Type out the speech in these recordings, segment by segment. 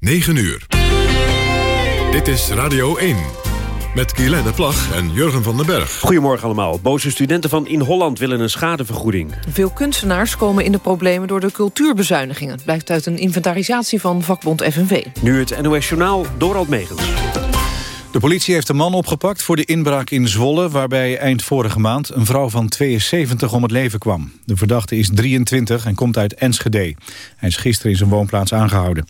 9 uur. Dit is Radio 1. Met Guylaine Plag en Jurgen van den Berg. Goedemorgen allemaal. Boze studenten van In Holland willen een schadevergoeding. Veel kunstenaars komen in de problemen door de cultuurbezuinigingen. Blijkt uit een inventarisatie van vakbond FNV. Nu het NOS Journaal, Dorald Megens. De politie heeft een man opgepakt voor de inbraak in Zwolle... waarbij eind vorige maand een vrouw van 72 om het leven kwam. De verdachte is 23 en komt uit Enschede. Hij is gisteren in zijn woonplaats aangehouden.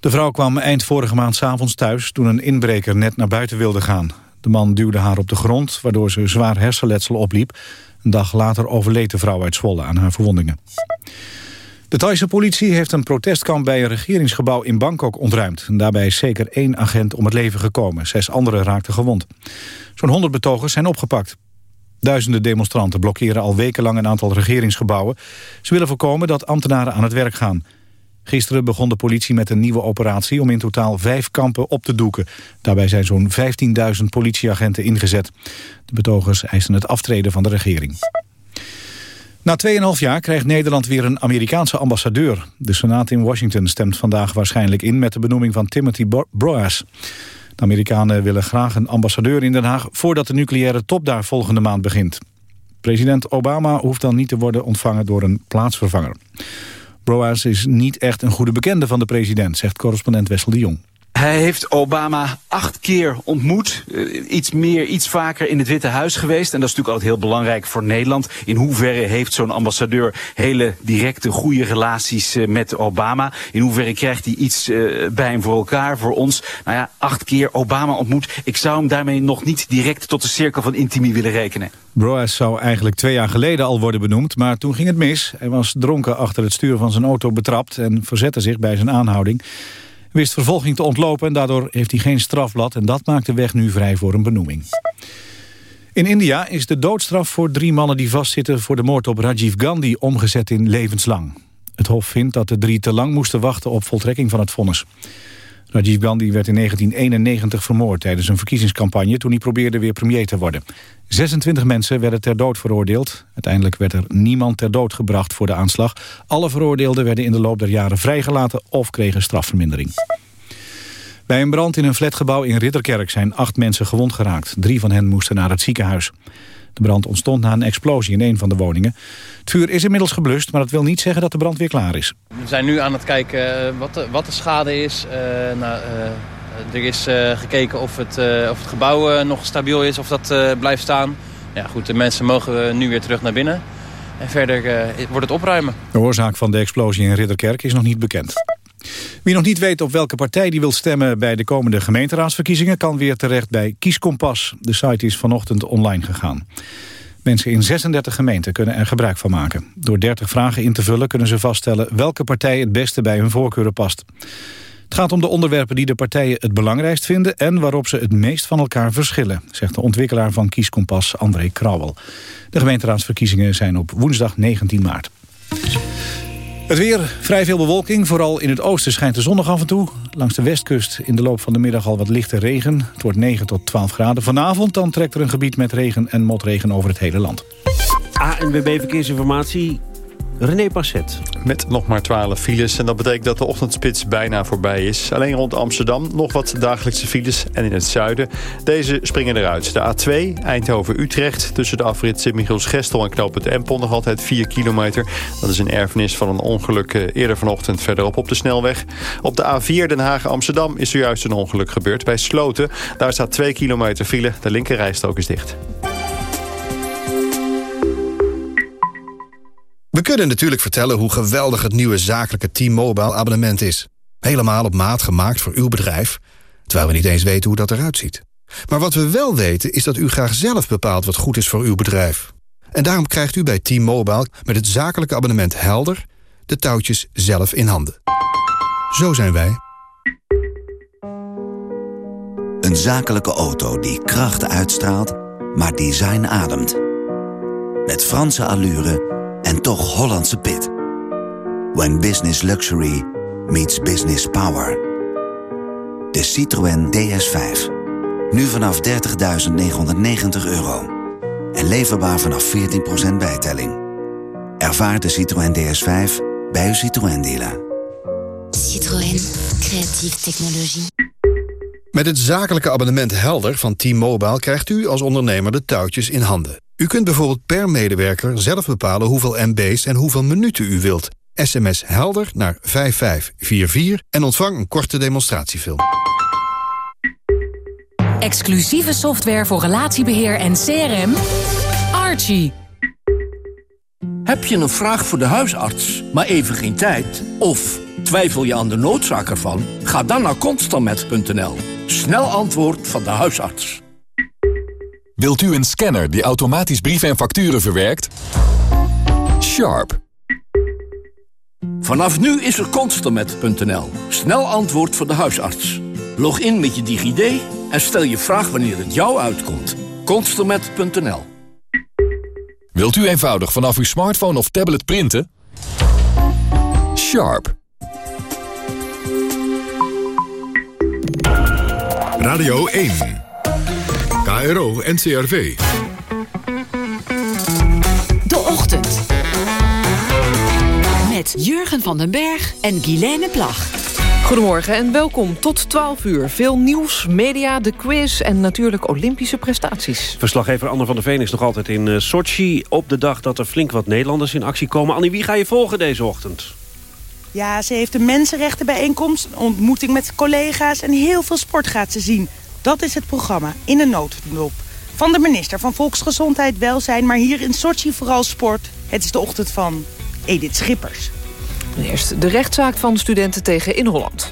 De vrouw kwam eind vorige maand s'avonds thuis... toen een inbreker net naar buiten wilde gaan. De man duwde haar op de grond, waardoor ze zwaar hersenletsel opliep. Een dag later overleed de vrouw uit Zwolle aan haar verwondingen. De Thaise politie heeft een protestkamp bij een regeringsgebouw in Bangkok ontruimd. Daarbij is zeker één agent om het leven gekomen. Zes anderen raakten gewond. Zo'n honderd betogers zijn opgepakt. Duizenden demonstranten blokkeren al wekenlang een aantal regeringsgebouwen. Ze willen voorkomen dat ambtenaren aan het werk gaan. Gisteren begon de politie met een nieuwe operatie om in totaal vijf kampen op te doeken. Daarbij zijn zo'n 15.000 politieagenten ingezet. De betogers eisen het aftreden van de regering. Na 2,5 jaar krijgt Nederland weer een Amerikaanse ambassadeur. De Senaat in Washington stemt vandaag waarschijnlijk in... met de benoeming van Timothy Broas. De Amerikanen willen graag een ambassadeur in Den Haag... voordat de nucleaire top daar volgende maand begint. President Obama hoeft dan niet te worden ontvangen door een plaatsvervanger. Broas is niet echt een goede bekende van de president... zegt correspondent Wessel de Jong. Hij heeft Obama acht keer ontmoet. Uh, iets meer, iets vaker in het Witte Huis geweest. En dat is natuurlijk altijd heel belangrijk voor Nederland. In hoeverre heeft zo'n ambassadeur hele directe, goede relaties uh, met Obama? In hoeverre krijgt hij iets uh, bij hem voor elkaar, voor ons? Nou ja, acht keer Obama ontmoet. Ik zou hem daarmee nog niet direct tot de cirkel van intimie willen rekenen. Broas zou eigenlijk twee jaar geleden al worden benoemd, maar toen ging het mis. Hij was dronken achter het stuur van zijn auto betrapt en verzette zich bij zijn aanhouding wist vervolging te ontlopen en daardoor heeft hij geen strafblad... en dat maakt de weg nu vrij voor een benoeming. In India is de doodstraf voor drie mannen die vastzitten... voor de moord op Rajiv Gandhi omgezet in levenslang. Het Hof vindt dat de drie te lang moesten wachten op voltrekking van het vonnis. Rajiv Gandhi werd in 1991 vermoord tijdens een verkiezingscampagne... toen hij probeerde weer premier te worden. 26 mensen werden ter dood veroordeeld. Uiteindelijk werd er niemand ter dood gebracht voor de aanslag. Alle veroordeelden werden in de loop der jaren vrijgelaten... of kregen strafvermindering. Bij een brand in een flatgebouw in Ridderkerk zijn acht mensen gewond geraakt. Drie van hen moesten naar het ziekenhuis. De brand ontstond na een explosie in een van de woningen. Het vuur is inmiddels geblust, maar dat wil niet zeggen dat de brand weer klaar is. We zijn nu aan het kijken eh, wat de, wat de schade is. Uh, nou, uh, er is gekeken of het, of het gebouw nog stabiel is, of dat blijft staan. Ja, goed, de mensen mogen nu weer terug naar binnen. En verder wordt het opruimen. De oorzaak van de explosie in Ridderkerk is nog niet bekend. Wie nog niet weet op welke partij die wil stemmen bij de komende gemeenteraadsverkiezingen kan weer terecht bij Kieskompas. De site is vanochtend online gegaan. Mensen in 36 gemeenten kunnen er gebruik van maken. Door 30 vragen in te vullen kunnen ze vaststellen welke partij het beste bij hun voorkeuren past. Het gaat om de onderwerpen die de partijen het belangrijkst vinden... en waarop ze het meest van elkaar verschillen... zegt de ontwikkelaar van Kieskompas André Krauwel. De gemeenteraadsverkiezingen zijn op woensdag 19 maart. Het weer, vrij veel bewolking. Vooral in het oosten schijnt de zon nog af en toe. Langs de westkust in de loop van de middag al wat lichte regen. Het wordt 9 tot 12 graden. Vanavond dan trekt er een gebied met regen en motregen over het hele land. ANWB Verkeersinformatie, René Passet. Met nog maar 12 files en dat betekent dat de ochtendspits bijna voorbij is. Alleen rond Amsterdam nog wat dagelijkse files en in het zuiden. Deze springen eruit. De A2 Eindhoven-Utrecht tussen de afrit Sint-Michiels-Gestel en knooppunt Empel nog altijd 4 kilometer. Dat is een erfenis van een ongeluk eh, eerder vanochtend verderop op de snelweg. Op de A4 Den Haag-Amsterdam is zojuist een ongeluk gebeurd bij Sloten. Daar staat 2 kilometer file. De linkerrijstrook is dicht. We kunnen natuurlijk vertellen hoe geweldig het nieuwe zakelijke T-Mobile abonnement is. Helemaal op maat gemaakt voor uw bedrijf, terwijl we niet eens weten hoe dat eruit ziet. Maar wat we wel weten is dat u graag zelf bepaalt wat goed is voor uw bedrijf. En daarom krijgt u bij T-Mobile met het zakelijke abonnement Helder de touwtjes zelf in handen. Zo zijn wij. Een zakelijke auto die kracht uitstraalt, maar design ademt. Met Franse allure en toch Hollandse pit. When business luxury meets business power. De Citroën DS5. Nu vanaf 30.990 euro. En leverbaar vanaf 14% bijtelling. Ervaar de Citroën DS5 bij uw Citroën dealer. Citroën. Creatieve technologie. Met het zakelijke abonnement Helder van T-Mobile krijgt u als ondernemer de touwtjes in handen. U kunt bijvoorbeeld per medewerker zelf bepalen hoeveel MB's en hoeveel minuten u wilt. SMS Helder naar 5544 en ontvang een korte demonstratiefilm. Exclusieve software voor relatiebeheer en CRM. Archie. Heb je een vraag voor de huisarts, maar even geen tijd? Of twijfel je aan de noodzaak ervan? Ga dan naar constantmet.nl. Snel antwoord van de huisarts. Wilt u een scanner die automatisch brieven en facturen verwerkt? Sharp. Vanaf nu is er constantmet.nl. Snel antwoord van de huisarts. Log in met je DigiD en stel je vraag wanneer het jou uitkomt. Constantmet.nl. Wilt u eenvoudig vanaf uw smartphone of tablet printen? Sharp. Radio 1. KRO NCRV. De Ochtend. Met Jurgen van den Berg en Guilaine Plag. Goedemorgen en welkom tot 12 uur. Veel nieuws, media, de quiz en natuurlijk Olympische prestaties. Verslaggever Anne van der Veen is nog altijd in uh, Sochi... op de dag dat er flink wat Nederlanders in actie komen. Annie, wie ga je volgen deze ochtend? Ja, ze heeft een mensenrechtenbijeenkomst, een ontmoeting met collega's... en heel veel sport gaat ze zien. Dat is het programma in een notendop. Van de minister van Volksgezondheid, Welzijn... maar hier in Sochi vooral sport. Het is de ochtend van Edith Schippers. Eerst de rechtszaak van studenten tegen in Holland.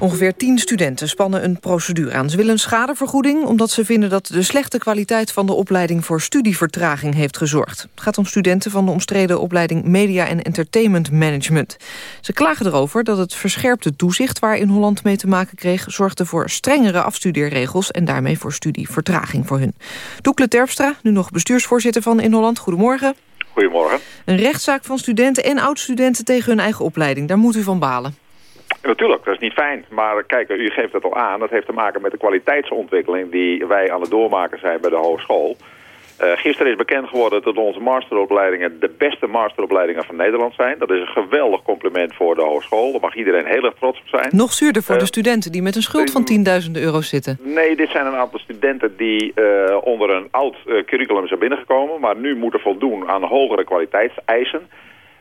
Ongeveer tien studenten spannen een procedure aan. Ze willen een schadevergoeding omdat ze vinden dat de slechte kwaliteit van de opleiding voor studievertraging heeft gezorgd. Het gaat om studenten van de omstreden opleiding Media en Entertainment Management. Ze klagen erover dat het verscherpte toezicht waar in Holland mee te maken kreeg zorgde voor strengere afstudeerregels en daarmee voor studievertraging voor hun. Doekle Terpstra, nu nog bestuursvoorzitter van in Holland. Goedemorgen. Goedemorgen. Een rechtszaak van studenten en oud-studenten tegen hun eigen opleiding. Daar moet u van balen. Natuurlijk, dat is niet fijn. Maar kijk, u geeft het al aan. Dat heeft te maken met de kwaliteitsontwikkeling die wij aan het doormaken zijn bij de hogeschool. Uh, gisteren is bekend geworden dat onze masteropleidingen de beste masteropleidingen van Nederland zijn. Dat is een geweldig compliment voor de hogeschool. Daar mag iedereen heel erg trots op zijn. Nog zuurder voor uh, de studenten die met een schuld van 10.000 euro zitten. Nee, dit zijn een aantal studenten die uh, onder een oud curriculum zijn binnengekomen. Maar nu moeten voldoen aan hogere kwaliteitseisen.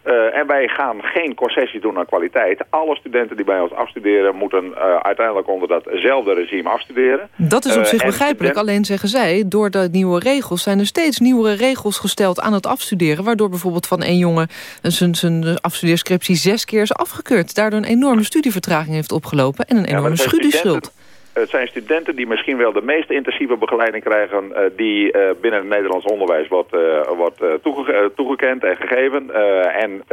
Uh, en wij gaan geen concessie doen aan kwaliteit. Alle studenten die bij ons afstuderen moeten uh, uiteindelijk onder datzelfde regime afstuderen. Dat is op zich uh, begrijpelijk. Alleen zeggen zij, door de nieuwe regels zijn er steeds nieuwere regels gesteld aan het afstuderen. Waardoor bijvoorbeeld van één jongen zijn, zijn afstudeerscriptie zes keer is afgekeurd. Daardoor een enorme studievertraging heeft opgelopen en een enorme ja, studieschuld. Het zijn studenten die misschien wel de meest intensieve begeleiding krijgen... Uh, die uh, binnen het Nederlands onderwijs wordt, wordt toege toegekend en gegeven. en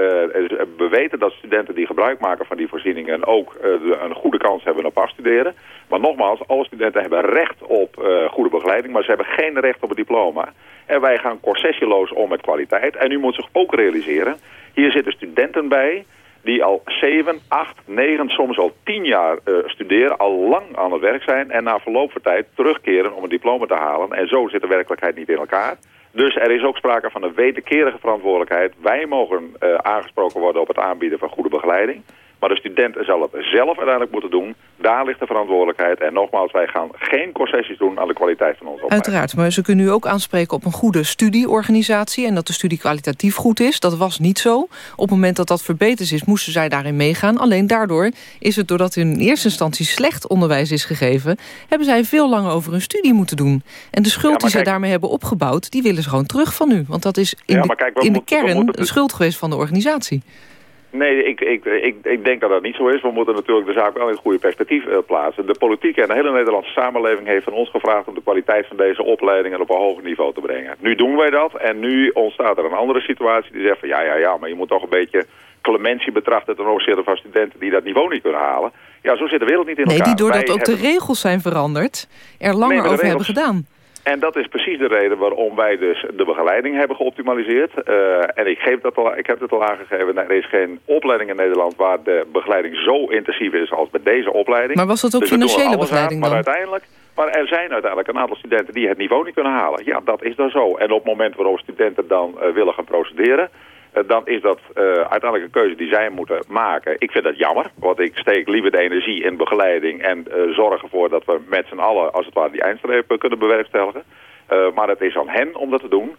we weten dat studenten die gebruik maken van die voorzieningen... ook een goede kans hebben op afstuderen. Maar nogmaals, alle studenten hebben recht op goede begeleiding... maar ze hebben geen recht op een diploma. En wij gaan concessieloos om met kwaliteit. En u moet zich ook realiseren, hier zitten studenten bij die al 7, 8, 9, soms al 10 jaar uh, studeren, al lang aan het werk zijn en na verloop van tijd terugkeren om een diploma te halen. En zo zit de werkelijkheid niet in elkaar. Dus er is ook sprake van een wederkerige verantwoordelijkheid. Wij mogen uh, aangesproken worden op het aanbieden van goede begeleiding. Maar de student zal het zelf uiteindelijk moeten doen. Daar ligt de verantwoordelijkheid. En nogmaals, wij gaan geen concessies doen aan de kwaliteit van onze opleiding. Uiteraard, maar ze kunnen u ook aanspreken op een goede studieorganisatie... en dat de studie kwalitatief goed is. Dat was niet zo. Op het moment dat dat verbeterd is, moesten zij daarin meegaan. Alleen daardoor is het, doordat in eerste instantie slecht onderwijs is gegeven... hebben zij veel langer over hun studie moeten doen. En de schuld ja, die zij daarmee hebben opgebouwd... die willen ze gewoon terug van u. Want dat is in, ja, kijk, de, in de kern een schuld geweest van de organisatie. Nee, ik, ik, ik, ik denk dat dat niet zo is. We moeten natuurlijk de zaak wel in het goede perspectief uh, plaatsen. De politiek en de hele Nederlandse samenleving heeft van ons gevraagd... om de kwaliteit van deze opleidingen op een hoger niveau te brengen. Nu doen wij dat en nu ontstaat er een andere situatie die zegt van... ja, ja, ja, maar je moet toch een beetje clementie betrachten ten opzichte van studenten die dat niveau niet kunnen halen. Ja, zo zit de wereld niet in elkaar. Nee, die doordat wij ook hebben... de regels zijn veranderd, er langer nee, over regels... hebben gedaan. En dat is precies de reden waarom wij dus de begeleiding hebben geoptimaliseerd. Uh, en ik, geef dat al, ik heb het al aangegeven, er is geen opleiding in Nederland waar de begeleiding zo intensief is als bij deze opleiding. Maar was dat ook dus financiële begeleiding aan, dan? Maar uiteindelijk, maar er zijn uiteindelijk een aantal studenten die het niveau niet kunnen halen. Ja, dat is dan zo. En op het moment waarop studenten dan uh, willen gaan procederen... dan is dat uiteindelijk een keuze die zij moeten maken. Ik vind dat jammer, want ik steek liever de energie in begeleiding en zorg ervoor dat we met z'n allen als het ware die eindstreep kunnen bewerkstelligen. maar het is aan hen om dat te doen.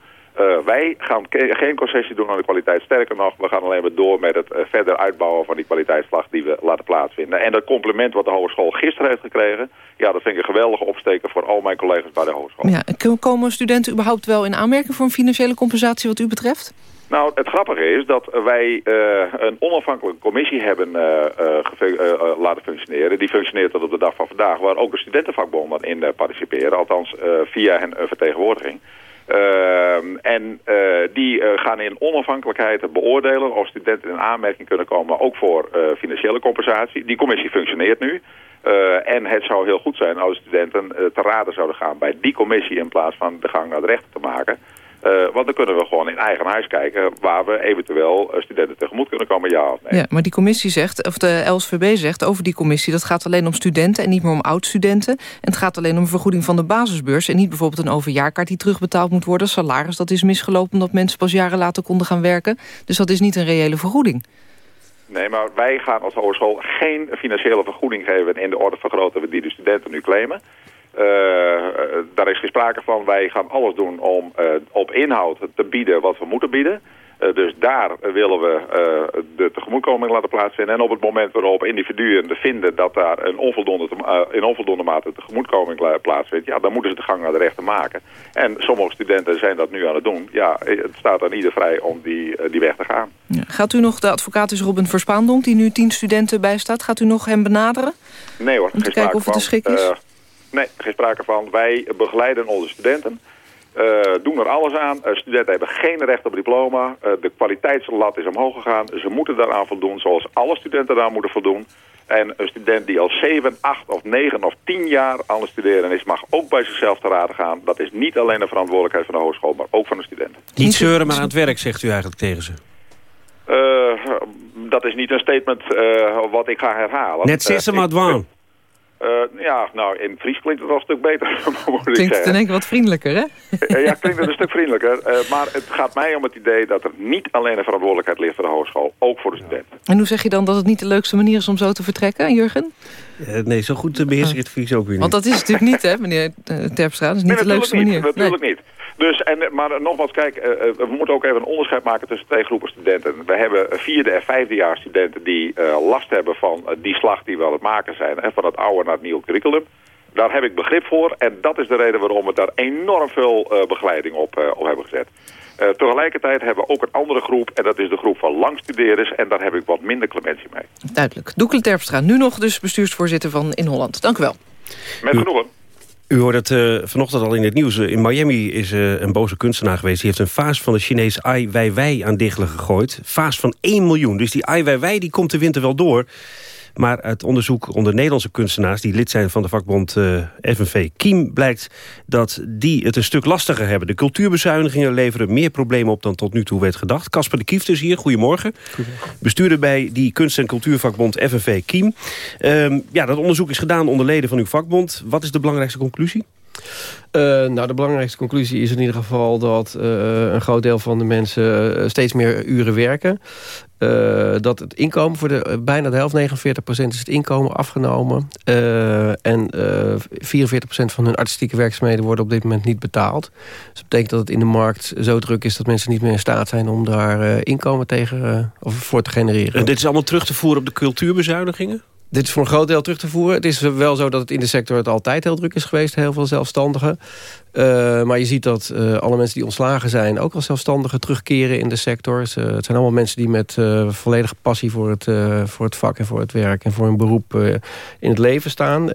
Wij gaan geen concessie doen aan de kwaliteit. Sterker nog, we gaan alleen maar door met het verder uitbouwen van die kwaliteitsslag die we laten plaatsvinden. En dat compliment wat de hogeschool gisteren heeft gekregen, ja, dat vind ik een geweldige opsteken voor al mijn collega's bij de hogeschool. Ja, komen studenten überhaupt wel in aanmerking voor een financiële compensatie wat u betreft? Nou, het grappige is dat wij uh, een onafhankelijke commissie hebben laten functioneren. Die functioneert tot op de dag van vandaag, waar ook de studentenvakbonden in participeren. Althans, via een vertegenwoordiging. Uh, en die gaan in onafhankelijkheid beoordelen of studenten in aanmerking kunnen komen, ook voor financiële compensatie. Die commissie functioneert nu. en het zou heel goed zijn als studenten te raden zouden gaan bij die commissie in plaats van de gang naar de rechter te maken. Uh, want dan kunnen we gewoon in eigen huis kijken... waar we eventueel uh, studenten tegemoet kunnen komen, ja of nee. Ja, maar die commissie zegt, of de LSVB zegt over die commissie... dat gaat alleen om studenten en niet meer om oud-studenten. En het gaat alleen om een vergoeding van de basisbeurs... en niet bijvoorbeeld een overjaarkaart die terugbetaald moet worden. Salaris, dat is misgelopen omdat mensen pas jaren later konden gaan werken. Dus dat is niet een reële vergoeding. Nee, maar wij gaan als hogeschool geen financiële vergoeding geven... in de orde van grootte die de studenten nu claimen... Uh, daar is geen sprake van. Wij gaan alles doen om uh, op inhoud te bieden wat we moeten bieden. Uh, dus daar willen we de tegemoetkoming laten plaatsvinden. En op het moment waarop individuen vinden dat daar een onvoldoende, in onvoldoende mate tegemoetkoming plaatsvindt... ja, dan moeten ze de gang naar de rechter maken. En sommige studenten zijn dat nu aan het doen. Ja, het staat aan ieder vrij om die, die weg te gaan. Ja. Gaat u nog, de advocaat is Robin Verspaandonk, die nu tien studenten bijstaat... gaat u nog hem benaderen? Nee hoor, Om te kijken of het een schik is? Nee, geen sprake van. Wij begeleiden onze studenten. Uh, doen er alles aan. Uh, studenten hebben geen recht op diploma. Uh, de kwaliteitslat is omhoog gegaan. Ze moeten daaraan voldoen zoals alle studenten daar moeten voldoen. En een student die al 7, 8 of 9 of 10 jaar aan het studeren is... mag ook bij zichzelf te raden gaan. Dat is niet alleen de verantwoordelijkheid van de hogeschool, maar ook van de studenten. Niet zeuren, maar aan het werk, zegt u eigenlijk tegen ze. dat is niet een statement wat ik ga herhalen. Net sissen maar. Uh, ja, nou, in Fries klinkt het wel een stuk beter. klinkt het in één keer wat vriendelijker, hè? ja, klinkt het een stuk vriendelijker. Uh, maar het gaat mij om het idee dat er niet alleen de verantwoordelijkheid ligt voor de hogeschool, ook voor de studenten. En hoe zeg je dan dat het niet de leukste manier is om zo te vertrekken, Jurgen? Uh, nee, zo goed beheers ik het Fries ook weer niet. Want dat is natuurlijk niet, hè, meneer Terpstra? Dat is niet nee, de leukste niet, manier. Natuurlijk niet. Dus, en, maar nogmaals, kijk, uh, we moeten ook even een onderscheid maken tussen twee groepen studenten. We hebben vierde en vijfde jaar studenten die uh, last hebben van uh, die slag die we aan het maken zijn. En van het oude naar het nieuwe curriculum. Daar heb ik begrip voor. En dat is de reden waarom we daar enorm veel begeleiding op, op hebben gezet. Tegelijkertijd hebben we ook een andere groep. En dat is de groep van langstudeerders. En daar heb ik wat minder clementie mee. Duidelijk. Doekel Terpstra, nu nog dus bestuursvoorzitter van In Holland. Dank u wel. Met genoegen. U hoorde het uh, vanochtend al in het nieuws. In Miami is uh, een boze kunstenaar geweest. Die heeft een vaas van de Chinese Ai Weiwei aan diggelen gegooid. Vaas van 1 miljoen. Dus die Ai Weiwei die komt de winter wel door. Maar uit onderzoek onder Nederlandse kunstenaars... die lid zijn van de vakbond uh, FNV Kiem... blijkt dat die het een stuk lastiger hebben. De cultuurbezuinigingen leveren meer problemen op... dan tot nu toe werd gedacht. Casper de Kieft is hier, goedemorgen. goedemorgen. Bestuurder bij die kunst- en cultuurvakbond FNV Kiem. Um, ja, dat onderzoek is gedaan onder leden van uw vakbond. Wat is de belangrijkste conclusie? Uh, nou, de belangrijkste conclusie is in ieder geval dat uh, een groot deel van de mensen steeds meer uren werken. Dat het inkomen voor de, bijna de helft, 49% is het inkomen afgenomen. en 44% van hun artistieke werkzaamheden worden op dit moment niet betaald. Dus dat betekent dat het in de markt zo druk is dat mensen niet meer in staat zijn om daar inkomen tegen of voor te genereren. En dit is allemaal terug te voeren op de cultuurbezuinigingen? Dit is voor een groot deel terug te voeren. Het is wel zo dat het in de sector het altijd heel druk is geweest. Heel veel zelfstandigen. Uh, maar je ziet dat uh, alle mensen die ontslagen zijn... ook als zelfstandigen terugkeren in de sector. Het zijn allemaal mensen die met volledige passie voor het, voor het vak en voor het werk... en voor hun beroep in het leven staan.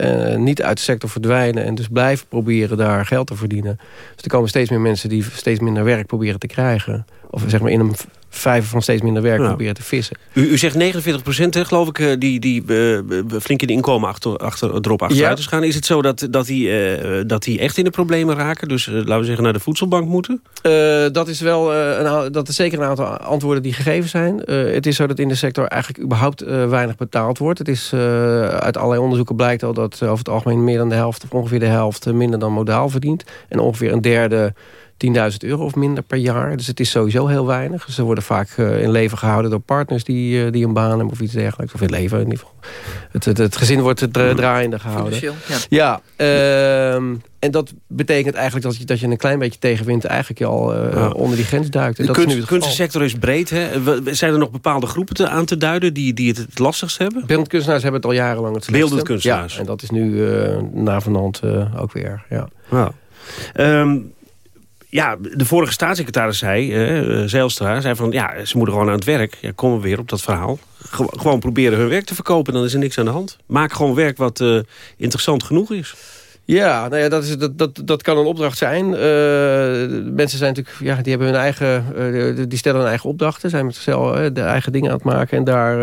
niet uit de sector verdwijnen en dus blijven proberen daar geld te verdienen. Dus er komen steeds meer mensen die steeds minder werk proberen te krijgen. Of zeg maar in een vijver van steeds minder werk proberen te vissen. U, u zegt 49 procent, geloof ik, die, die uh, flink in de inkomen achter, achter, erop achteruit ja. is gaan. Is het zo dat, dat, die, uh, dat die echt in de problemen raken? Dus uh, laten we zeggen naar de voedselbank moeten? dat, is wel, een, dat is zeker een aantal antwoorden die gegeven zijn. het is zo dat in de sector eigenlijk überhaupt weinig betaald wordt. Het is, uit allerlei onderzoeken blijkt al dat over het algemeen meer dan de helft... of ongeveer de helft minder dan modaal verdient. En ongeveer een derde 10.000 euro of minder per jaar. Dus het is sowieso heel weinig. Ze worden vaak uh, in leven gehouden door partners die, uh, die een baan hebben of iets dergelijks. Of in leven in ieder geval. Het, het, het gezin wordt het draaiende gehouden. Ja, ja uh, en dat betekent eigenlijk dat je, dat je een klein beetje tegenwind... eigenlijk al uh, onder die grens duikt. En de kunst, is kunstsector is breed. Hè? Zijn er nog bepaalde groepen te, aan te duiden die, die het het lastigst hebben? Beeldend kunstenaars hebben het al jarenlang het slechtste. Beeldend kunstenaars. Ja, en dat is nu uh, na vanand uh, ook weer. Ja. Um, ja, de vorige staatssecretaris zei, uh, Zijlstra, zei van... ja, ze moeten gewoon aan het werk. Ja, komen we weer op dat verhaal. gewoon proberen hun werk te verkopen, dan is er niks aan de hand. Maak gewoon werk wat uh, interessant genoeg is. Ja, nou ja, dat, is, dat, dat, dat kan een opdracht zijn. Uh, mensen zijn natuurlijk, ja, die hebben hun eigen, uh, die stellen hun eigen opdrachten, zijn met zichzelf uh, de eigen dingen aan het maken en daar,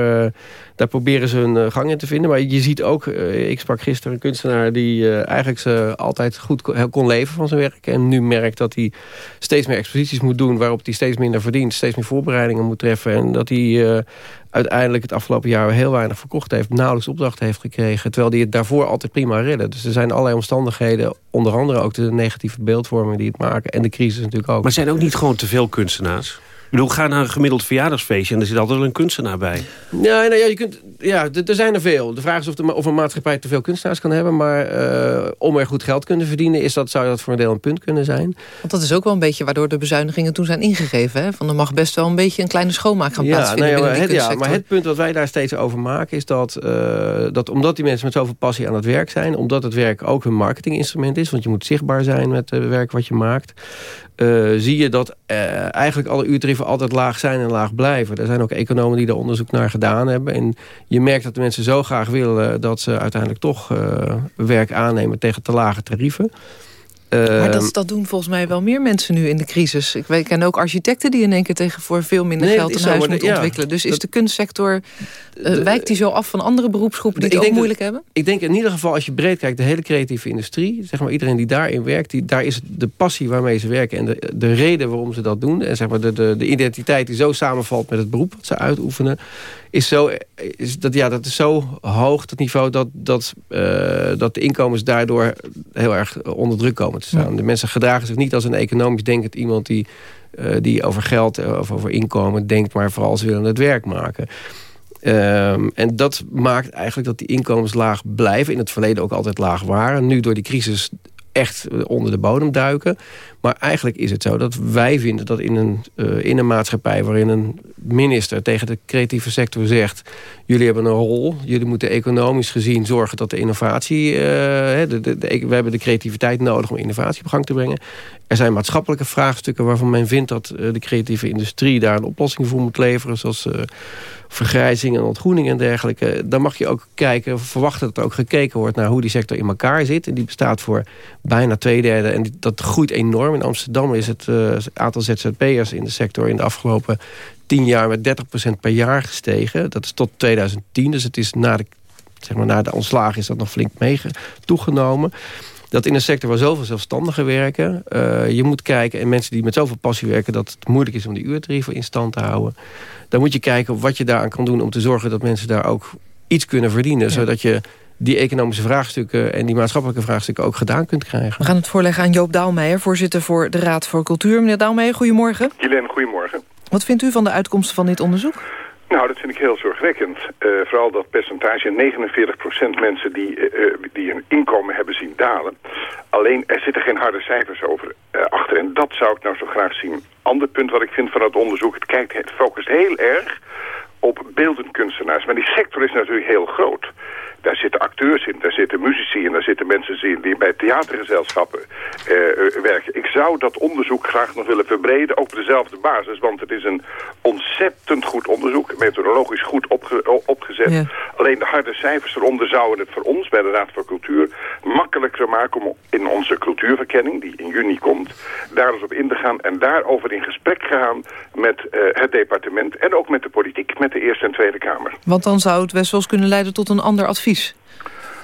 daar proberen ze hun gang in te vinden. Maar je ziet ook, ik sprak gisteren een kunstenaar die eigenlijk ze altijd goed kon leven van zijn werk en nu merkt dat hij steeds meer exposities moet doen waarop hij steeds minder verdient, steeds meer voorbereidingen moet treffen en dat hij uiteindelijk het afgelopen jaar heel weinig verkocht heeft... nauwelijks opdracht heeft gekregen... terwijl die het daarvoor altijd prima redden. Dus er zijn allerlei omstandigheden... onder andere ook de negatieve beeldvorming die het maken... en de crisis natuurlijk ook. Maar zijn ook niet gewoon te veel kunstenaars? Ik bedoel, ga naar een gemiddeld verjaardagsfeestje... en er zit altijd wel een kunstenaar bij. Ja, nou ja, je kunt, ja er zijn er veel. De vraag is of, de, of een maatschappij te veel kunstenaars kan hebben... maar uh, om er goed geld te kunnen verdienen... Is dat, zou dat voor een deel een punt kunnen zijn. Want dat is ook wel een beetje waardoor de bezuinigingen toen zijn ingegeven. Hè? Van er mag best wel een beetje een kleine schoonmaak gaan plaatsvinden nou ja, maar het, ja, maar het punt wat wij daar steeds over maken... is dat, uh, dat omdat die mensen met zoveel passie aan het werk zijn... omdat het werk ook hun marketinginstrument is... want je moet zichtbaar zijn met het werk wat je maakt... Uh, zie je dat uh, eigenlijk alle uurtarieven altijd laag zijn en laag blijven. Er zijn ook economen die daar onderzoek naar gedaan hebben. En je merkt dat de mensen zo graag willen... dat ze uiteindelijk toch uh, werk aannemen tegen te lage tarieven maar dat, ehm, dat doen volgens mij wel meer mensen nu in de crisis. Ik, weet, ik ken ook architecten die in één keer tegen voor veel minder geld een huis moeten ontwikkelen. Dus is de kunstsector, uh, wijkt die zo af van andere beroepsgroepen die het ook moeilijk hebben? Ik denk in ieder geval als je breed kijkt, de hele creatieve industrie, zeg maar iedereen die daarin werkt, die, daar is de passie waarmee ze werken en de, de reden waarom ze dat doen. En zeg maar de, de, de identiteit die zo samenvalt met het beroep wat ze uitoefenen is, zo, is, dat, ja, dat is zo hoog, dat niveau, dat, dat, uh, dat de inkomens daardoor heel erg onder druk komen te staan. De mensen gedragen zich niet als een economisch denkend iemand die, uh, die over geld eh, of over inkomen denkt, maar vooral ze willen het werk maken. Um, en dat maakt eigenlijk dat die inkomens laag blijven. In het verleden ook altijd laag waren. Nu door die crisis echt onder de bodem duiken. Maar eigenlijk is het zo dat wij vinden dat in een, uh, in een maatschappij... waarin een minister tegen de creatieve sector zegt... jullie hebben een rol, jullie moeten economisch gezien zorgen dat de innovatie... Uh, de, de, we hebben de creativiteit nodig om innovatie op gang te brengen. Er zijn maatschappelijke vraagstukken waarvan men vindt dat de creatieve industrie... daar een oplossing voor moet leveren, zoals vergrijzing en ontgroening en dergelijke. Dan mag je ook kijken, verwachten dat er ook gekeken wordt... naar hoe die sector in elkaar zit. En die bestaat voor bijna twee derde en dat groeit enorm in Amsterdam is het, uh, aantal ZZP'ers in de sector in de afgelopen tien jaar met 30% per jaar gestegen. Dat is tot 2010, dus het is na de, zeg maar, na de ontslagen is dat nog flink mee toegenomen dat in een sector waar zoveel zelfstandigen werken... Uh, je moet kijken, en mensen die met zoveel passie werken... dat het moeilijk is om die uurtarieven in stand te houden. Dan moet je kijken wat je daaraan kan doen... om te zorgen dat mensen daar ook iets kunnen verdienen. Zodat je die economische vraagstukken en die maatschappelijke vraagstukken ook gedaan kunt krijgen. We gaan het voorleggen aan Joop Daalmeijer, voorzitter voor de Raad voor Cultuur. Meneer Daalmeijer, goedemorgen. Julien, goedemorgen. Wat vindt u van de uitkomsten van dit onderzoek? Nou, dat vind ik heel zorgwekkend. Uh, vooral dat percentage, 49% mensen die, uh, die een inkomen hebben zien dalen. Alleen, er zitten geen harde cijfers over achter. En dat zou ik nou zo graag zien. Ander punt wat ik vind van het onderzoek, het, kijkt, het focust heel erg op beeldend kunstenaars. Maar die sector is natuurlijk heel groot. Daar zitten acteurs in, daar zitten muzici en daar zitten mensen in die bij theatergezelschappen uh, werken. Ik zou dat onderzoek graag nog willen verbreden, ook op dezelfde basis. Want het is een ontzettend goed onderzoek, methodologisch goed opge opgezet. Alleen de harde cijfers eronder zouden het voor ons bij de Raad voor Cultuur makkelijker maken om in onze cultuurverkenning, die in juni komt, daar eens op in te gaan en daarover in gesprek gaan met uh, het departement en ook met de politiek, met de Eerste en Tweede Kamer. Want dan zou het best wel eens kunnen leiden tot een ander advies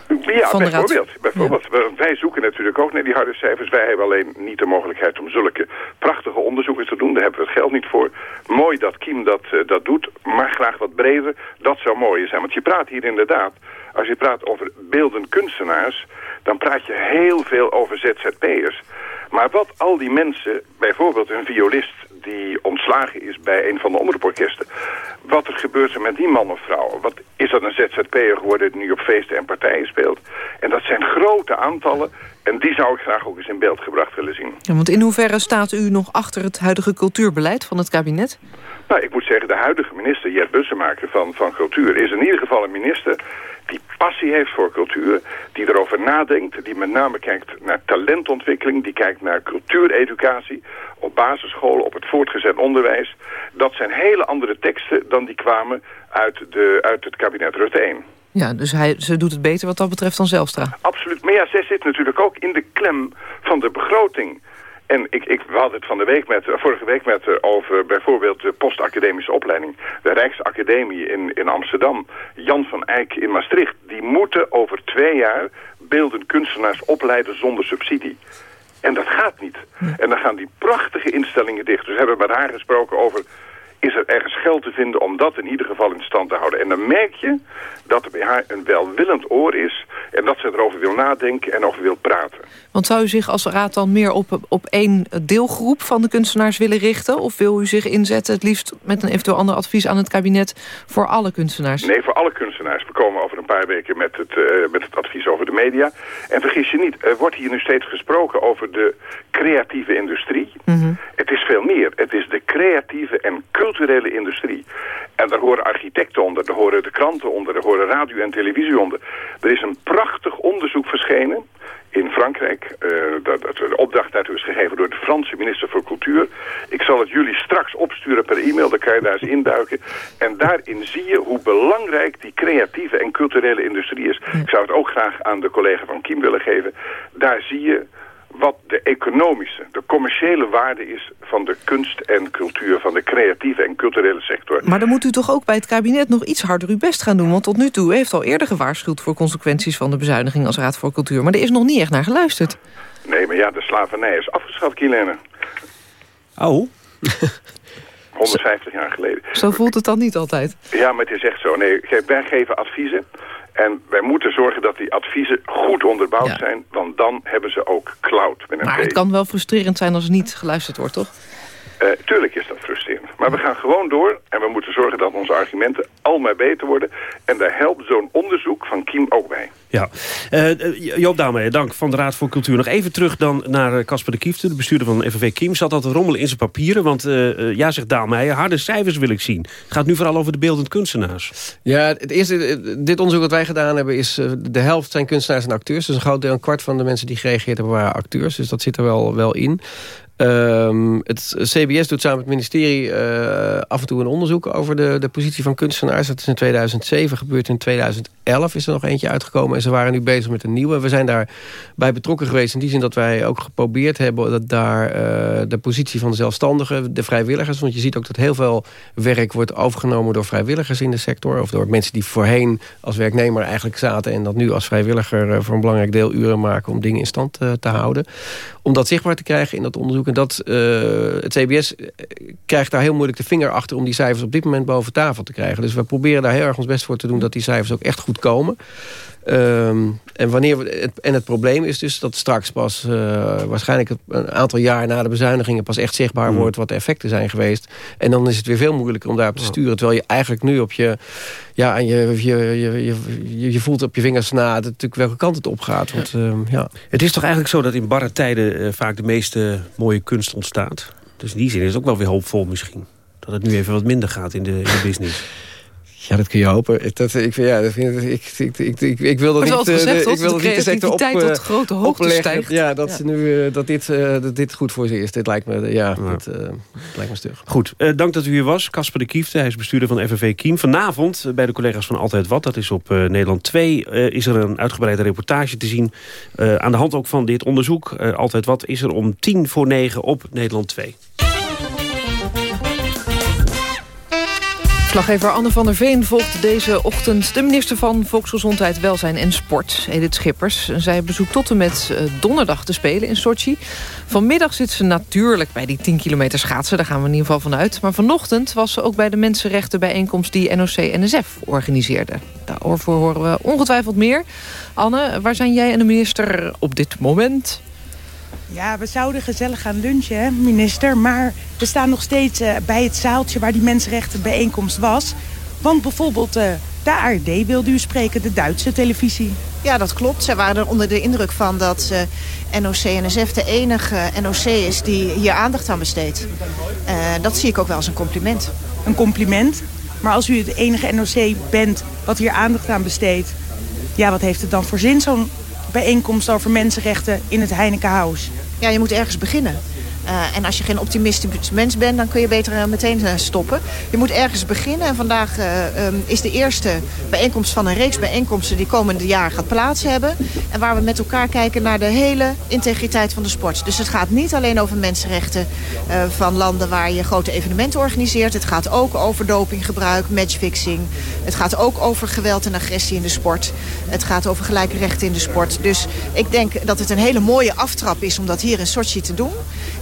ja, bijvoorbeeld. bijvoorbeeld. Wij zoeken natuurlijk ook naar die harde cijfers. Wij hebben alleen niet de mogelijkheid om zulke prachtige onderzoeken te doen. Daar hebben we het geld niet voor. Mooi dat Kiem dat, uh, dat doet, maar graag wat breder. Dat zou mooi zijn. Want je praat hier inderdaad, als je praat over beeldend kunstenaars... dan praat je heel veel over ZZP'ers. Maar wat al die mensen, bijvoorbeeld een violist die ontslagen is bij een van de omroeporkesten. Wat er gebeurt er met die man of vrouw? Wat, is dat een ZZP'er geworden die nu op feesten en partijen speelt? En dat zijn grote aantallen en die zou ik graag ook eens in beeld gebracht willen zien. Ja, want in hoeverre staat u nog achter het huidige cultuurbeleid van het kabinet? Nou, ik moet zeggen, de huidige minister, Jet Bussemaker van, van Cultuur... is in ieder geval een minister die passie heeft voor cultuur... die erover nadenkt, die met name kijkt naar talentontwikkeling... die kijkt naar cultuureducatie op basisscholen, op het voortgezet onderwijs. Dat zijn hele andere teksten dan die kwamen uit, de, uit het kabinet Rutte 1. Ja, dus hij, ze doet het beter wat dat betreft dan Zelstra. Absoluut. Maar ja, zij zit natuurlijk ook in de klem van de begroting... En ik, ik, we hadden het van de week met, vorige week met eh, over bijvoorbeeld de postacademische opleiding. De Rijksacademie in, in Amsterdam, Jan van Eyck in Maastricht. Die moeten over twee jaar beeldend kunstenaars opleiden zonder subsidie. En dat gaat niet. En dan gaan die prachtige instellingen dicht. Dus we hebben met haar gesproken over is er ergens geld te vinden om dat in ieder geval in stand te houden. En dan merk je dat er bij haar een welwillend oor is... en dat ze erover wil nadenken en over wil praten. Want zou u zich als raad dan meer op, op één deelgroep van de kunstenaars willen richten? Of wil u zich inzetten, het liefst met een eventueel ander advies aan het kabinet... voor alle kunstenaars? Nee, voor alle kunstenaars. We komen over een paar weken met het, uh, met het advies over de media. En vergis je niet, er wordt hier nu steeds gesproken over de creatieve industrie. Mm -hmm. Het is veel meer. Het is de creatieve en culturele industrie. En daar horen architecten onder, daar horen de kranten onder, daar horen radio en televisie onder. Er is een prachtig onderzoek verschenen in Frankrijk. Uh, dat, dat, de opdracht daartoe is gegeven door de Franse minister voor Cultuur. Ik zal het jullie straks opsturen per e-mail, dan kan je daar eens induiken. En daarin zie je hoe belangrijk die creatieve en culturele industrie is. Ik zou het ook graag aan de collega van Kim willen geven. Daar zie je wat de economische, de commerciële waarde is van de kunst en cultuur, van de creatieve en culturele sector. Maar dan moet u toch ook bij het kabinet nog iets harder uw best gaan doen, want tot nu toe u heeft al eerder gewaarschuwd voor consequenties van de bezuiniging als Raad voor Cultuur, maar er is nog niet echt naar geluisterd. Nee, maar ja, de slavernij is afgeschaft, Kilene. Oh. 150 jaar geleden. Zo voelt het dan niet altijd. Ja, maar het is echt zo. Nee, wij geven adviezen. En wij moeten zorgen dat die adviezen goed onderbouwd ja. zijn... want dan hebben ze ook cloud. Maar het kan wel frustrerend zijn als niet geluisterd wordt, toch? Uh, tuurlijk is dat frustrerend. Maar we gaan gewoon door en we moeten zorgen dat onze argumenten al maar beter worden. En daar helpt zo'n onderzoek van Kiem ook bij. Ja, uh, Joop Dame, dank van de Raad voor Cultuur. Nog even terug dan naar Casper de Kiefte, de bestuurder van FNV Kiem. Zat dat te rommelen in zijn papieren? Want uh, ja, zegt Daalmeijer, harde cijfers wil ik zien. Het gaat nu vooral over de beeldend kunstenaars. Ja, het eerste, dit onderzoek wat wij gedaan hebben is... de helft zijn kunstenaars en acteurs. Dus een groot deel, een kwart van de mensen die gereageerd hebben... waren acteurs, dus dat zit er wel, wel in. Um, het CBS doet samen met het ministerie uh, af en toe een onderzoek over de, de positie van kunstenaars. Dat is in 2007 gebeurd. In 2011 is er nog eentje uitgekomen. En ze waren nu bezig met een nieuwe. We zijn daarbij betrokken geweest in die zin dat wij ook geprobeerd hebben... dat daar uh, de positie van de zelfstandigen, de vrijwilligers... want je ziet ook dat heel veel werk wordt overgenomen door vrijwilligers in de sector... of door mensen die voorheen als werknemer eigenlijk zaten... en dat nu als vrijwilliger uh, voor een belangrijk deel uren maken... om dingen in stand te houden. Om dat zichtbaar te krijgen in dat onderzoek dat uh, het CBS krijgt daar heel moeilijk de vinger achter... om die cijfers op dit moment boven tafel te krijgen. Dus we proberen daar heel erg ons best voor te doen... dat die cijfers ook echt goed komen. Um, en, wanneer we, het, en het probleem is dus dat straks pas... Uh, waarschijnlijk een aantal jaar na de bezuinigingen... pas echt zichtbaar mm. wordt wat de effecten zijn geweest. En dan is het weer veel moeilijker om daarop te sturen. Terwijl je eigenlijk nu op je... Ja, en je, je, je, je, je voelt op je vingers na natuurlijk welke kant het opgaat. Want, uh, ja. Het is toch eigenlijk zo dat in barre tijden... Uh, vaak de meeste mooie kunst ontstaat? Dus in die zin is het ook wel weer hoopvol misschien. Dat het nu even wat minder gaat in de, in de business. Ja, dat kun je hopen. Dat, ik, ja, dat vind, ik, ik, ik, ik, ik wil dat niet, gezegd, uh, ik wil de niet de sector op, tot grote hoogte stijgt. Ja, dat, ja. Ze nu, uh, dat, dit, uh, dat dit goed voor ze is. Dit lijkt me, ja, ja. Dat, lijkt me stug. Goed, dank dat u hier was. Casper de Kiefte, hij is bestuurder van FNV Kiem. Vanavond bij de collega's van Altijd Wat, dat is op Nederland 2... is er een uitgebreide reportage te zien. aan de hand ook van dit onderzoek. Altijd Wat is er om tien voor negen op Nederland 2. Verslaggever Anne van der Veen volgt deze ochtend de minister van Volksgezondheid, Welzijn en Sport, Edith Schippers. Zij bezoekt tot en met donderdag te spelen in Sochi. Vanmiddag zit ze natuurlijk bij die 10 kilometer schaatsen, daar gaan we in ieder geval vanuit. Maar vanochtend was ze ook bij de mensenrechtenbijeenkomst die NOC-NSF organiseerde. Daarover horen we ongetwijfeld meer. Anne, waar zijn jij en de minister op dit moment? Ja, we zouden gezellig gaan lunchen, hè, minister. Maar we staan nog steeds uh, bij het zaaltje waar die mensenrechtenbijeenkomst was. Want bijvoorbeeld uh, de ARD wilde u spreken, de Duitse televisie. Ja, dat klopt. Zij waren er onder de indruk van dat uh, NOC-NSF de enige NOC is die hier aandacht aan besteedt. Dat zie ik ook wel als een compliment. Een compliment? Maar als u het enige NOC bent wat hier aandacht aan besteedt... ja, wat heeft het dan voor zin, zo'n bijeenkomst over mensenrechten in het Heinekenhuis? Ja, je moet ergens beginnen. Uh, en als je geen optimistisch mens bent, dan kun je beter uh, meteen uh, stoppen. Je moet ergens beginnen. En vandaag um, is de eerste bijeenkomst van een reeks bijeenkomsten... die komende jaar gaat plaats hebben. En waar we met elkaar kijken naar de hele integriteit van de sport. Dus het gaat niet alleen over mensenrechten van landen... waar je grote evenementen organiseert. Het gaat ook over dopinggebruik, matchfixing. Het gaat ook over geweld en agressie in de sport. Het gaat over gelijke rechten in de sport. Dus ik denk dat het een hele mooie aftrap is om dat hier in Sochi te doen...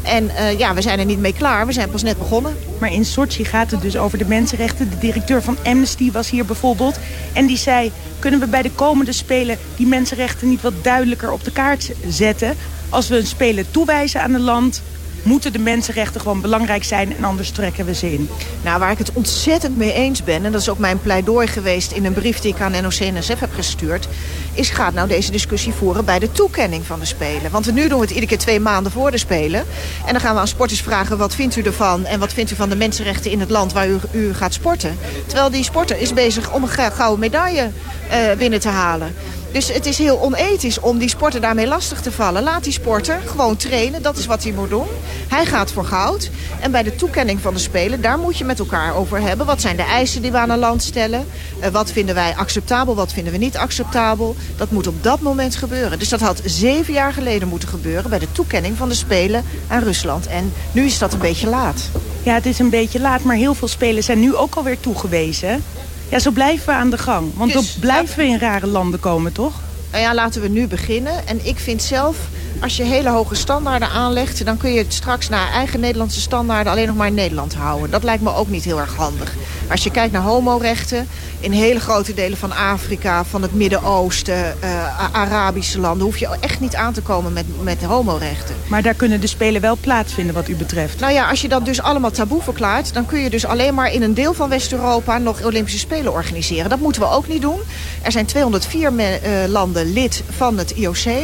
En uh, ja, we zijn er niet mee klaar. We zijn pas net begonnen. Maar in Sochi gaat het dus over de mensenrechten. De directeur van Amnesty was hier bijvoorbeeld. En die zei, kunnen we bij de komende Spelen... die mensenrechten niet wat duidelijker op de kaart zetten? Als we een Spelen toewijzen aan een land moeten de mensenrechten gewoon belangrijk zijn en anders trekken we ze in. Nou, waar ik het ontzettend mee eens ben, en dat is ook mijn pleidooi geweest in een brief die ik aan NOC-NSF heb gestuurd, is gaat nou deze discussie voeren bij de toekenning van de Spelen. Want nu doen we het iedere keer twee maanden voor de Spelen. En dan gaan we aan sporters vragen, wat vindt u ervan en wat vindt u van de mensenrechten in het land waar u, gaat sporten. Terwijl die sporter is bezig om een gouden medaille uh, binnen te halen. Dus het is heel onethisch om die sporter daarmee lastig te vallen. Laat die sporter gewoon trainen, dat is wat hij moet doen. Hij gaat voor goud. En bij de toekenning van de Spelen, daar moet je met elkaar over hebben. Wat zijn de eisen die we aan een land stellen? Uh, wat vinden wij acceptabel, wat vinden we niet acceptabel? Dat moet op dat moment gebeuren. Dus dat had zeven jaar geleden moeten gebeuren... bij de toekenning van de Spelen aan Rusland. En nu is dat een beetje laat. Ja, het is een beetje laat, maar heel veel Spelen zijn nu ook alweer toegewezen. Ja, zo blijven we aan de gang. Want dus, dan blijven we in rare landen komen, toch? Nou ja, laten we nu beginnen. En ik vind zelf, als je hele hoge standaarden aanlegt... dan kun je het straks naar eigen Nederlandse standaarden alleen nog maar in Nederland houden. Dat lijkt me ook niet heel erg handig. Als je kijkt naar homorechten in hele grote delen van Afrika, van het Midden-Oosten, uh, Arabische landen... hoef je echt niet aan te komen met, met homorechten. Maar daar kunnen de Spelen wel plaatsvinden wat u betreft? Nou ja, als je dat dus allemaal taboe verklaart... dan kun je dus alleen maar in een deel van West-Europa nog Olympische Spelen organiseren. Dat moeten we ook niet doen. Er zijn 204 uh, landen lid van het IOC. Uh,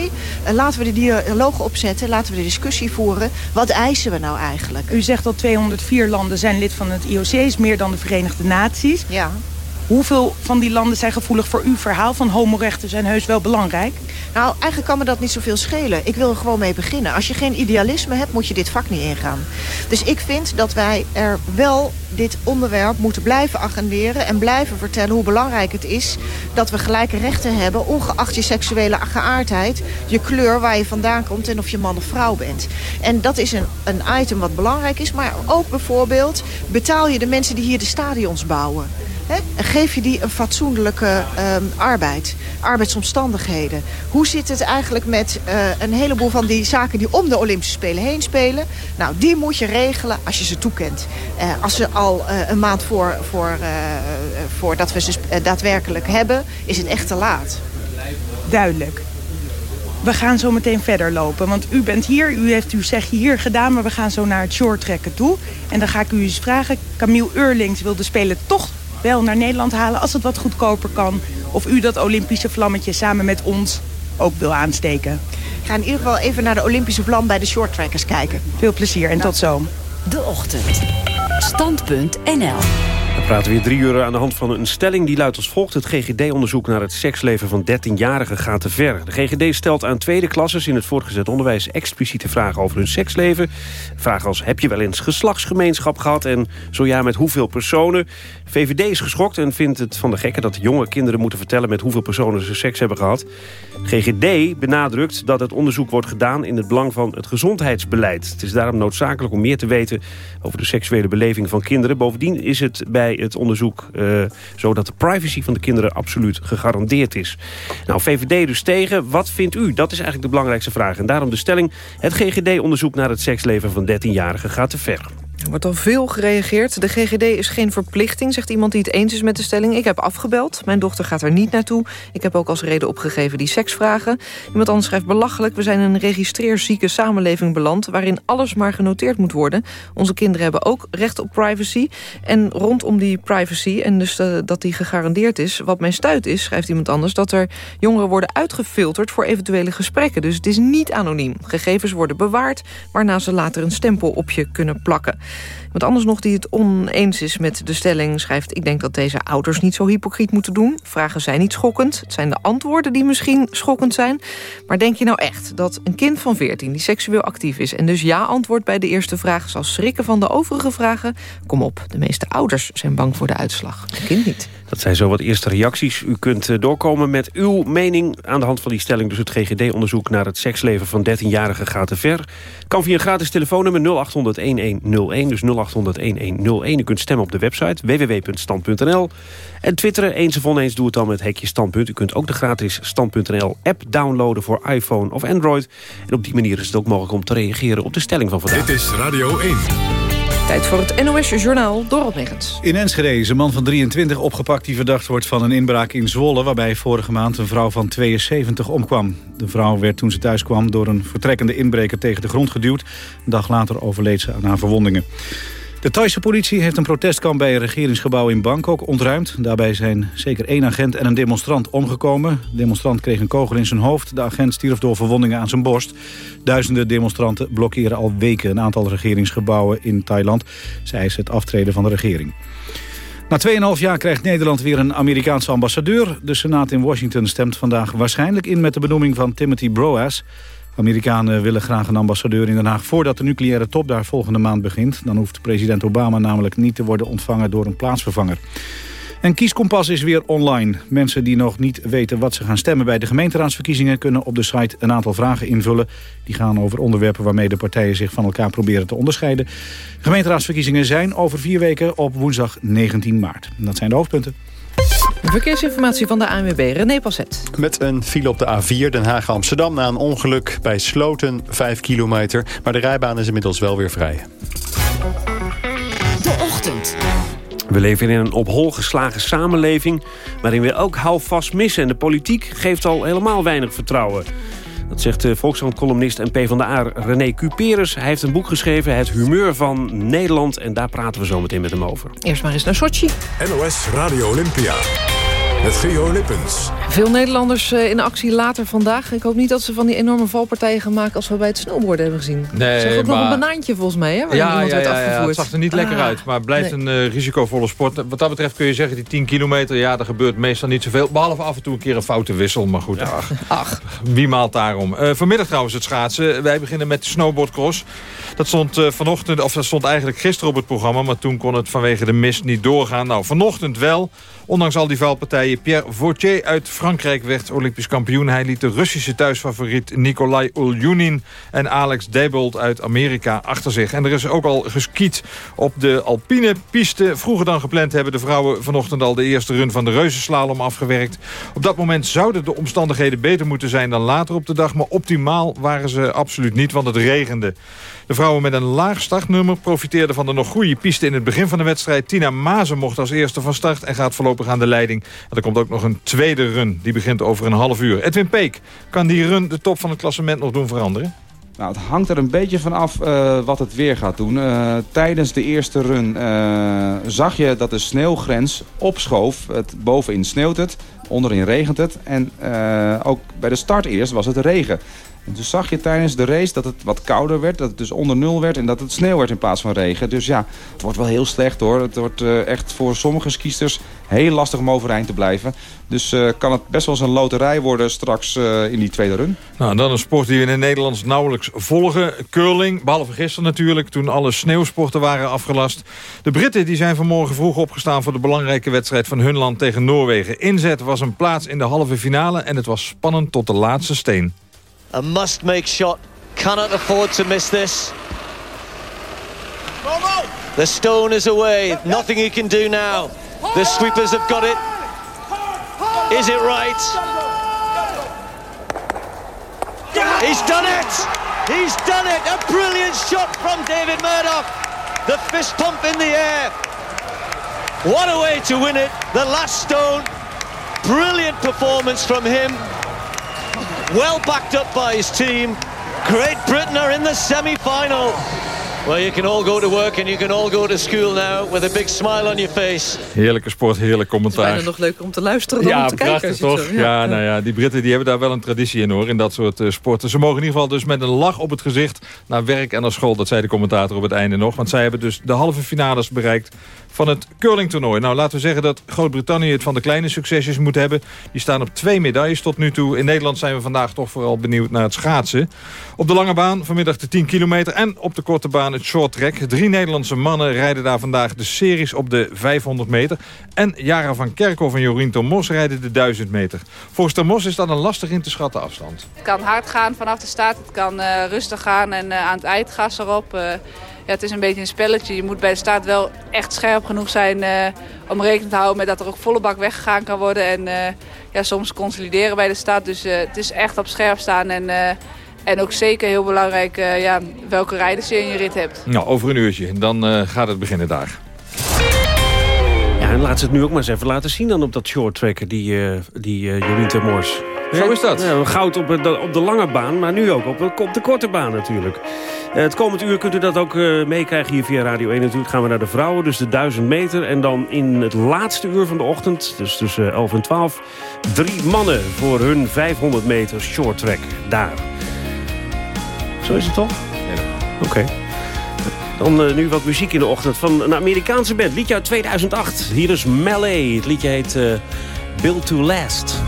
laten we de dialoog opzetten, laten we de discussie voeren. Wat eisen we nou eigenlijk? U zegt dat 204 landen zijn lid van het IOC, is meer dan de Verenigde Naties. Ja. Hoeveel van die landen zijn gevoelig voor uw verhaal van homorechten zijn heus wel belangrijk? Nou, eigenlijk kan me dat niet zoveel schelen. Ik wil er gewoon mee beginnen. Als je geen idealisme hebt, moet je dit vak niet ingaan. Dus ik vind dat wij er wel dit onderwerp moeten blijven agenderen... en blijven vertellen hoe belangrijk het is dat we gelijke rechten hebben... ongeacht je seksuele geaardheid, je kleur, waar je vandaan komt... en of je man of vrouw bent. En dat is een, een item wat belangrijk is. Maar ook bijvoorbeeld betaal je de mensen die hier de stadions bouwen... Geef je die een fatsoenlijke um, arbeid, arbeidsomstandigheden. Hoe zit het eigenlijk met uh, een heleboel van die zaken die om de Olympische Spelen heen spelen? Nou, die moet je regelen als je ze toekent. Uh, als ze al uh, een maand voor, voor, voordat we ze daadwerkelijk hebben, is het echt te laat. Duidelijk. We gaan zo meteen verder lopen, want u bent hier, u heeft uw zegje hier gedaan... maar we gaan zo naar het short trekken toe. En dan ga ik u eens vragen, Camille Eurlings wil de Spelen toch wel naar Nederland halen als het wat goedkoper kan. Of u dat Olympische vlammetje samen met ons ook wil aansteken. Ik ga in ieder geval even naar de Olympische vlam bij de shorttrackers kijken. Veel plezier en tot zo. De Ochtend. Stand.nl we praten weer drie uur aan de hand van een stelling die luidt als volgt. Het GGD-onderzoek naar het seksleven van 13-jarigen gaat te ver. De GGD stelt aan tweede klasses in het voortgezet onderwijs... expliciete vragen over hun seksleven. Vragen als heb je wel eens geslachtsgemeenschap gehad... en zo ja, met hoeveel personen. VVD is geschokt en vindt het van de gekken dat jonge kinderen moeten vertellen... met hoeveel personen ze seks hebben gehad. GGD benadrukt dat het onderzoek wordt gedaan in het belang van het gezondheidsbeleid. Het is daarom noodzakelijk om meer te weten over de seksuele beleving van kinderen. Bovendien is het bij het onderzoek uh, zo dat de privacy van de kinderen absoluut gegarandeerd is. Nou, VVD dus tegen. Wat vindt u? Dat is eigenlijk de belangrijkste vraag. En daarom de stelling, het GGD-onderzoek naar het seksleven van 13-jarigen gaat te ver. Er wordt al veel gereageerd. De GGD is geen verplichting, zegt iemand die het eens is met de stelling. Ik heb afgebeld. Mijn dochter gaat er niet naartoe. Ik heb ook als reden opgegeven die seksvragen. Iemand anders schrijft belachelijk. We zijn een registreerzieke samenleving beland... waarin alles maar genoteerd moet worden. Onze kinderen hebben ook recht op privacy. En rondom die privacy, en dus uh, dat die gegarandeerd is... wat mijn stuit is, schrijft iemand anders... dat er jongeren worden uitgefilterd voor eventuele gesprekken. Dus het is niet anoniem. Gegevens worden bewaard... waarna ze later een stempel op je kunnen plakken. Wat anders nog die het oneens is met de stelling schrijft... ik denk dat deze ouders niet zo hypocriet moeten doen. Vragen zijn niet schokkend. Het zijn de antwoorden die misschien schokkend zijn. Maar denk je nou echt dat een kind van 14 die seksueel actief is... en dus ja antwoordt bij de eerste vraag... zal schrikken van de overige vragen? Kom op, de meeste ouders zijn bang voor de uitslag. Het kind niet. Dat zijn zo wat eerste reacties. U kunt eh, doorkomen met uw mening aan de hand van die stelling. Dus het GGD-onderzoek naar het seksleven van 13-jarigen gaat te ver. Kan via een gratis telefoonnummer 0800-1101. Dus 0800-1101. U kunt stemmen op de website www.stand.nl. En twitteren, eens of oneens, doe het dan met hekje standpunt. U kunt ook de gratis stand.nl-app downloaden voor iPhone of Android. En op die manier is het ook mogelijk om te reageren op de stelling van vandaag. Dit is Radio 1. Tijd voor het NOS-journaal Dorot Megens. In Enschede is een man van 23 opgepakt die verdacht wordt van een inbraak in Zwolle... waarbij vorige maand een vrouw van 72 omkwam. De vrouw werd toen ze thuis kwam door een vertrekkende inbreker tegen de grond geduwd. Een dag later overleed ze aan haar verwondingen. De Thaise politie heeft een protestkamp bij een regeringsgebouw in Bangkok ontruimd. Daarbij zijn zeker één agent en een demonstrant omgekomen. De demonstrant kreeg een kogel in zijn hoofd. De agent stierf door verwondingen aan zijn borst. Duizenden demonstranten blokkeren al weken een aantal regeringsgebouwen in Thailand. Zij is het aftreden van de regering. Na 2,5 jaar krijgt Nederland weer een Amerikaanse ambassadeur. De Senaat in Washington stemt vandaag waarschijnlijk in met de benoeming van Timothy Broas. Amerikanen willen graag een ambassadeur in Den Haag voordat de nucleaire top daar volgende maand begint. Dan hoeft president Obama namelijk niet te worden ontvangen door een plaatsvervanger. En Kieskompas is weer online. Mensen die nog niet weten wat ze gaan stemmen bij de gemeenteraadsverkiezingen... kunnen op de site een aantal vragen invullen. Die gaan over onderwerpen waarmee de partijen zich van elkaar proberen te onderscheiden. Gemeenteraadsverkiezingen zijn over vier weken op woensdag 19 maart. Dat zijn de hoofdpunten. Verkeersinformatie van de ANWB, René Passet. Met een file op de A4 Den Haag-Amsterdam na een ongeluk bij Sloten, 5 kilometer. Maar de rijbaan is inmiddels wel weer vrij. De ochtend. We leven in een op hol geslagen samenleving... waarin we ook houvast missen. En de politiek geeft al helemaal weinig vertrouwen. Dat zegt de Volkskrant-columnist en PvdA René Cuperus. Hij heeft een boek geschreven, Het humeur van Nederland. En daar praten we zo meteen met hem over. Eerst maar eens naar Sochi. NOS Radio Olympia. Met Geo Lippens. Veel Nederlanders eh, in actie later vandaag. Ik hoop niet dat ze van die enorme valpartijen gaan maken... als we bij het snowboarden hebben gezien. Nee, Zag ook maar... nog een banaantje volgens mij, hè? Waar ja, iemand ja, werd ja, ja, afgevoerd. het zag er niet lekker Ah, uit. Maar het blijft nee. een eh, risicovolle sport. Wat dat betreft kun je zeggen, die 10 kilometer... ja, er gebeurt meestal niet zoveel. Behalve af en toe een keer een foute wissel. Maar goed, ach, Ach. wie maalt daarom? Eh, vanmiddag trouwens het schaatsen. Wij beginnen met de snowboardcross. Dat stond eh, vanochtend, of dat stond eigenlijk gisteren op het programma... maar toen kon het vanwege de mist niet doorgaan. Nou, vanochtend wel. Ondanks al die valpartijen, Pierre Vautier uit Frankrijk werd Olympisch kampioen. Hij liet de Russische thuisfavoriet Nikolai Uljunin en Alex Debold uit Amerika achter zich. En er is ook al geskiet op de alpine piste. Vroeger dan gepland hebben de vrouwen vanochtend al de eerste run van de reuzenslalom afgewerkt. Op dat moment zouden de omstandigheden beter moeten zijn dan later op de dag. Maar optimaal waren ze absoluut niet, want het regende. De vrouwen met een laag startnummer profiteerden van de nog goede piste in het begin van de wedstrijd. Tina Mazen mocht als eerste van start en gaat voorlopig aan de leiding. En er komt ook nog een tweede run. Die begint over een half uur. Edwin Peek, kan die run de top van het klassement nog doen veranderen? Nou, het hangt er een beetje van af eh, wat het weer gaat doen. Eh, tijdens de eerste run eh, zag je dat de sneeuwgrens opschoof. Het, bovenin sneeuwt het, onderin regent het. En ook bij de start eerst was het regen. Toen zag je tijdens de race dat het wat kouder werd. Dat het dus onder nul werd en dat het sneeuw werd in plaats van regen. Dus ja, het wordt wel heel slecht hoor. Het wordt eh, echt voor sommige skiesters heel lastig om overeind te blijven. Dus eh, kan het best wel eens een loterij worden straks eh, in die tweede run. Nou, dan een sport die we in het Nederlands nauwelijks volgen. Curling, behalve gisteren natuurlijk, toen alle sneeuwsporten waren afgelast. De Britten die zijn vanmorgen vroeg opgestaan voor de belangrijke wedstrijd van hun land tegen Noorwegen. Inzet was een plaats in de halve finale en het was spannend tot de laatste steen. A must-make shot. Cannot afford to miss this. The stone is away. Nothing he can do now. The sweepers have got it. Is it right? He's done it! He's done it! A brilliant shot from David Murdoch. The fist pump in the air. What a way to win it. The last stone. Brilliant performance from him. Well backed up by his team. Great Britain are in the semi-final. Well, you can all go to work and you can all go to school now with a big smile on your face. Heerlijke sport, heerlijk commentaar. Het is bijna nog leuker om te luisteren dan ja, om te prachtig toch? zo- Ja, nou ja, die Britten die hebben daar wel een traditie in hoor, in dat soort eh, sporten. Ze mogen in ieder geval dus met een lach op het gezicht naar werk en naar school. Dat zei de commentator op het einde nog. Want zij hebben dus de halve finales bereikt van het curlingtoernooi. Nou, laten we zeggen dat Groot-Brittannië het van de kleine succesjes moet hebben. Die staan op twee medailles tot nu toe. In Nederland zijn we vandaag toch vooral benieuwd naar het schaatsen. Op de lange baan vanmiddag de 10 kilometer en op de korte baan het short track. Drie Nederlandse mannen rijden daar vandaag de series op de 500 meter. En Jara van Kerkhoff en Jorien Tomos rijden de 1000 meter. Volgens Tomos is dat een lastig in te schatten afstand. Het kan hard gaan vanaf de start, het kan eh, rustig gaan en eh, aan het eind gas erop. Eh, ja, het is een beetje een spelletje. Je moet bij de start wel echt scherp genoeg zijn eh, om rekening te houden met dat er ook volle bak weggegaan kan worden. En eh, ja, soms consolideren bij de start. Dus eh, het is echt op scherp staan en, eh, en ook zeker heel belangrijk ja, welke rijders je in je rit hebt. Nou, over een uurtje. Dan eh, gaat het beginnen daar. Ja, en laat ze het nu ook maar eens even laten zien dan op dat short tracker, die, eh die eh Jorien Termors. Zo is dat. Ja, goud op, de- op de lange baan, maar nu ook op, de- op de korte baan natuurlijk. Eh, het komend uur kunt u dat ook eh, meekrijgen hier via Radio 1 natuurlijk. Gaan we naar de vrouwen, dus de 1000 meter. En dan in het laatste uur van de ochtend, dus tussen 11 en 12... drie mannen voor hun 500 meter short track daar. Zo is het toch? Oké. Dan eh, nu wat muziek in de ochtend van een Amerikaanse band. Liedje uit 2008. Hier is Melee. Het liedje heet eh, Built to Last.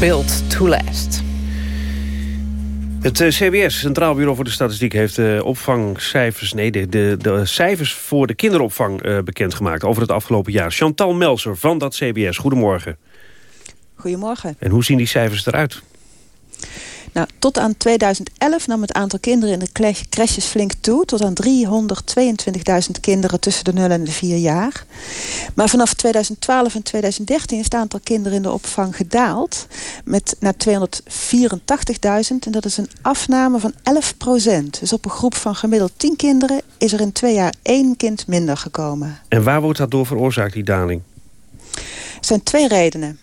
Built to last. Het eh, CBS, Centraal Bureau voor de Statistiek, heeft de opvangcijfers, nee, de, de, de cijfers voor de kinderopvang eh, bekendgemaakt over het afgelopen jaar. Chantal Melser van dat CBS, goedemorgen. Goedemorgen. En hoe zien die cijfers eruit? Nou, tot aan 2011 nam het aantal kinderen in de crèches flink toe. Tot aan 322.000 kinderen tussen de 0 en de 4 jaar. Maar vanaf 2012 en 2013 is het aantal kinderen in de opvang gedaald. Met naar 284.000. En dat is een afname van 11 procent. Dus op een groep van gemiddeld 10 kinderen is er in twee jaar één kind minder gekomen. En waar wordt dat door veroorzaakt, die daling? Er zijn twee redenen.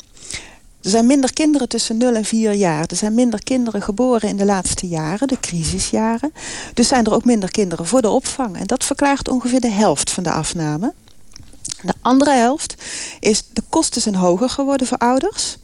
Er zijn minder kinderen tussen 0 en 4 jaar. Er zijn minder kinderen geboren in de laatste jaren, de crisisjaren. Dus zijn er ook minder kinderen voor de opvang. En dat verklaart ongeveer de helft van de afname. De andere helft is de kosten zijn hoger geworden voor ouders.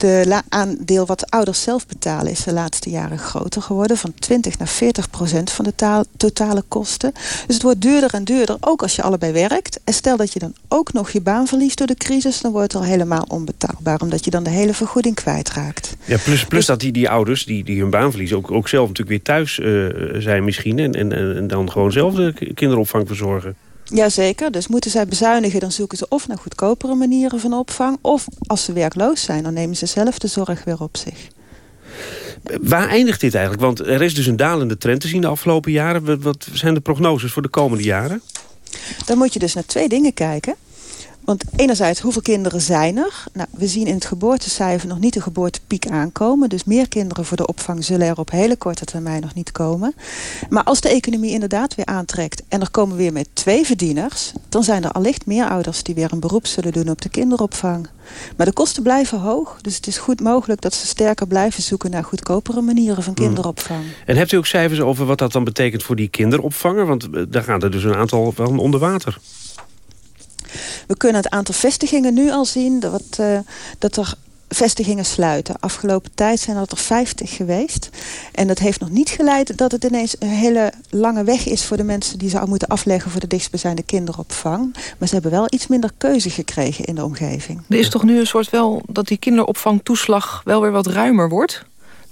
De aandeel wat ouders zelf betalen is de laatste jaren groter geworden. Van 20 naar 40 procent van de taal- totale kosten. Dus het wordt duurder en duurder, ook als je allebei werkt. En stel dat je dan ook nog je baan verliest door de crisis... dan wordt het al helemaal onbetaalbaar. Omdat je dan de hele vergoeding kwijtraakt. Ja, plus, plus dat die, die ouders die, die hun baan verliezen... ook, ook zelf natuurlijk weer thuis eh, zijn misschien... En, en, en dan gewoon zelf de kinderopvang verzorgen. Jazeker, dus moeten zij bezuinigen... dan zoeken ze of naar goedkopere manieren van opvang... of als ze werkloos zijn, dan nemen ze zelf de zorg weer op zich. Waar eindigt dit eigenlijk? Want er is dus een dalende trend te zien de afgelopen jaren. Wat, zijn de prognoses voor de komende jaren? Dan moet je dus naar twee dingen kijken. Want enerzijds, hoeveel kinderen zijn er? Nou, we zien in het geboortecijfer nog niet de geboortepiek aankomen. Dus meer kinderen voor de opvang zullen er op hele korte termijn nog niet komen. Maar als de economie inderdaad weer aantrekt... en er komen weer met twee verdieners... dan zijn er allicht meer ouders die weer een beroep zullen doen op de kinderopvang. Maar de kosten blijven hoog. Dus het is goed mogelijk dat ze sterker blijven zoeken... naar goedkopere manieren van kinderopvang. En hebt u ook cijfers over wat dat dan betekent voor die kinderopvanger? Want eh, daar gaan er dus een aantal wel onder water. We kunnen het aantal vestigingen nu al zien dat, eh, dat er vestigingen sluiten. Afgelopen tijd zijn dat er 50 geweest. En dat heeft nog niet geleid dat het ineens een hele lange weg is... voor de mensen die zou moeten afleggen voor de dichtstbijzijnde kinderopvang. Maar ze hebben wel iets minder keuze gekregen in de omgeving. Er is toch nu een soort wel dat die kinderopvangtoeslag wel weer wat ruimer wordt?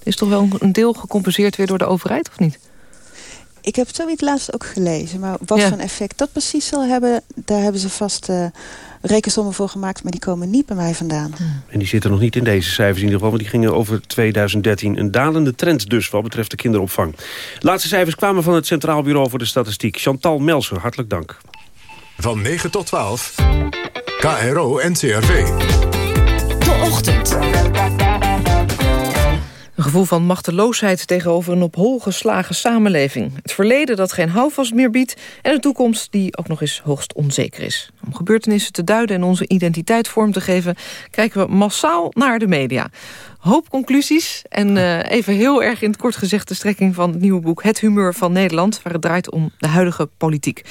Is toch wel een deel gecompenseerd weer door de overheid, of niet? Ik heb zoiets laatst ook gelezen. Maar wat Ja. voor effect dat precies zal hebben... daar hebben ze vast eh, rekensommen voor gemaakt... maar die komen niet bij mij vandaan. En die zitten nog niet in deze cijfers in ieder geval... want die gingen over 2013. Een dalende trend dus wat betreft de kinderopvang. Laatste cijfers kwamen van het Centraal Bureau voor de Statistiek. Chantal Melser, hartelijk dank. Van 9 tot 12. KRO NCRV. De Ochtend. Een gevoel van machteloosheid tegenover een op hol geslagen samenleving. Het verleden dat geen houvast meer biedt... en de toekomst die ook nog eens hoogst onzeker is. Om gebeurtenissen te duiden en onze identiteit vorm te geven... kijken we massaal naar de media. Hoop conclusies en eh, even heel erg in het kort gezegd... de strekking van het nieuwe boek Het Humeur van Nederland... waar het draait om de huidige politiek.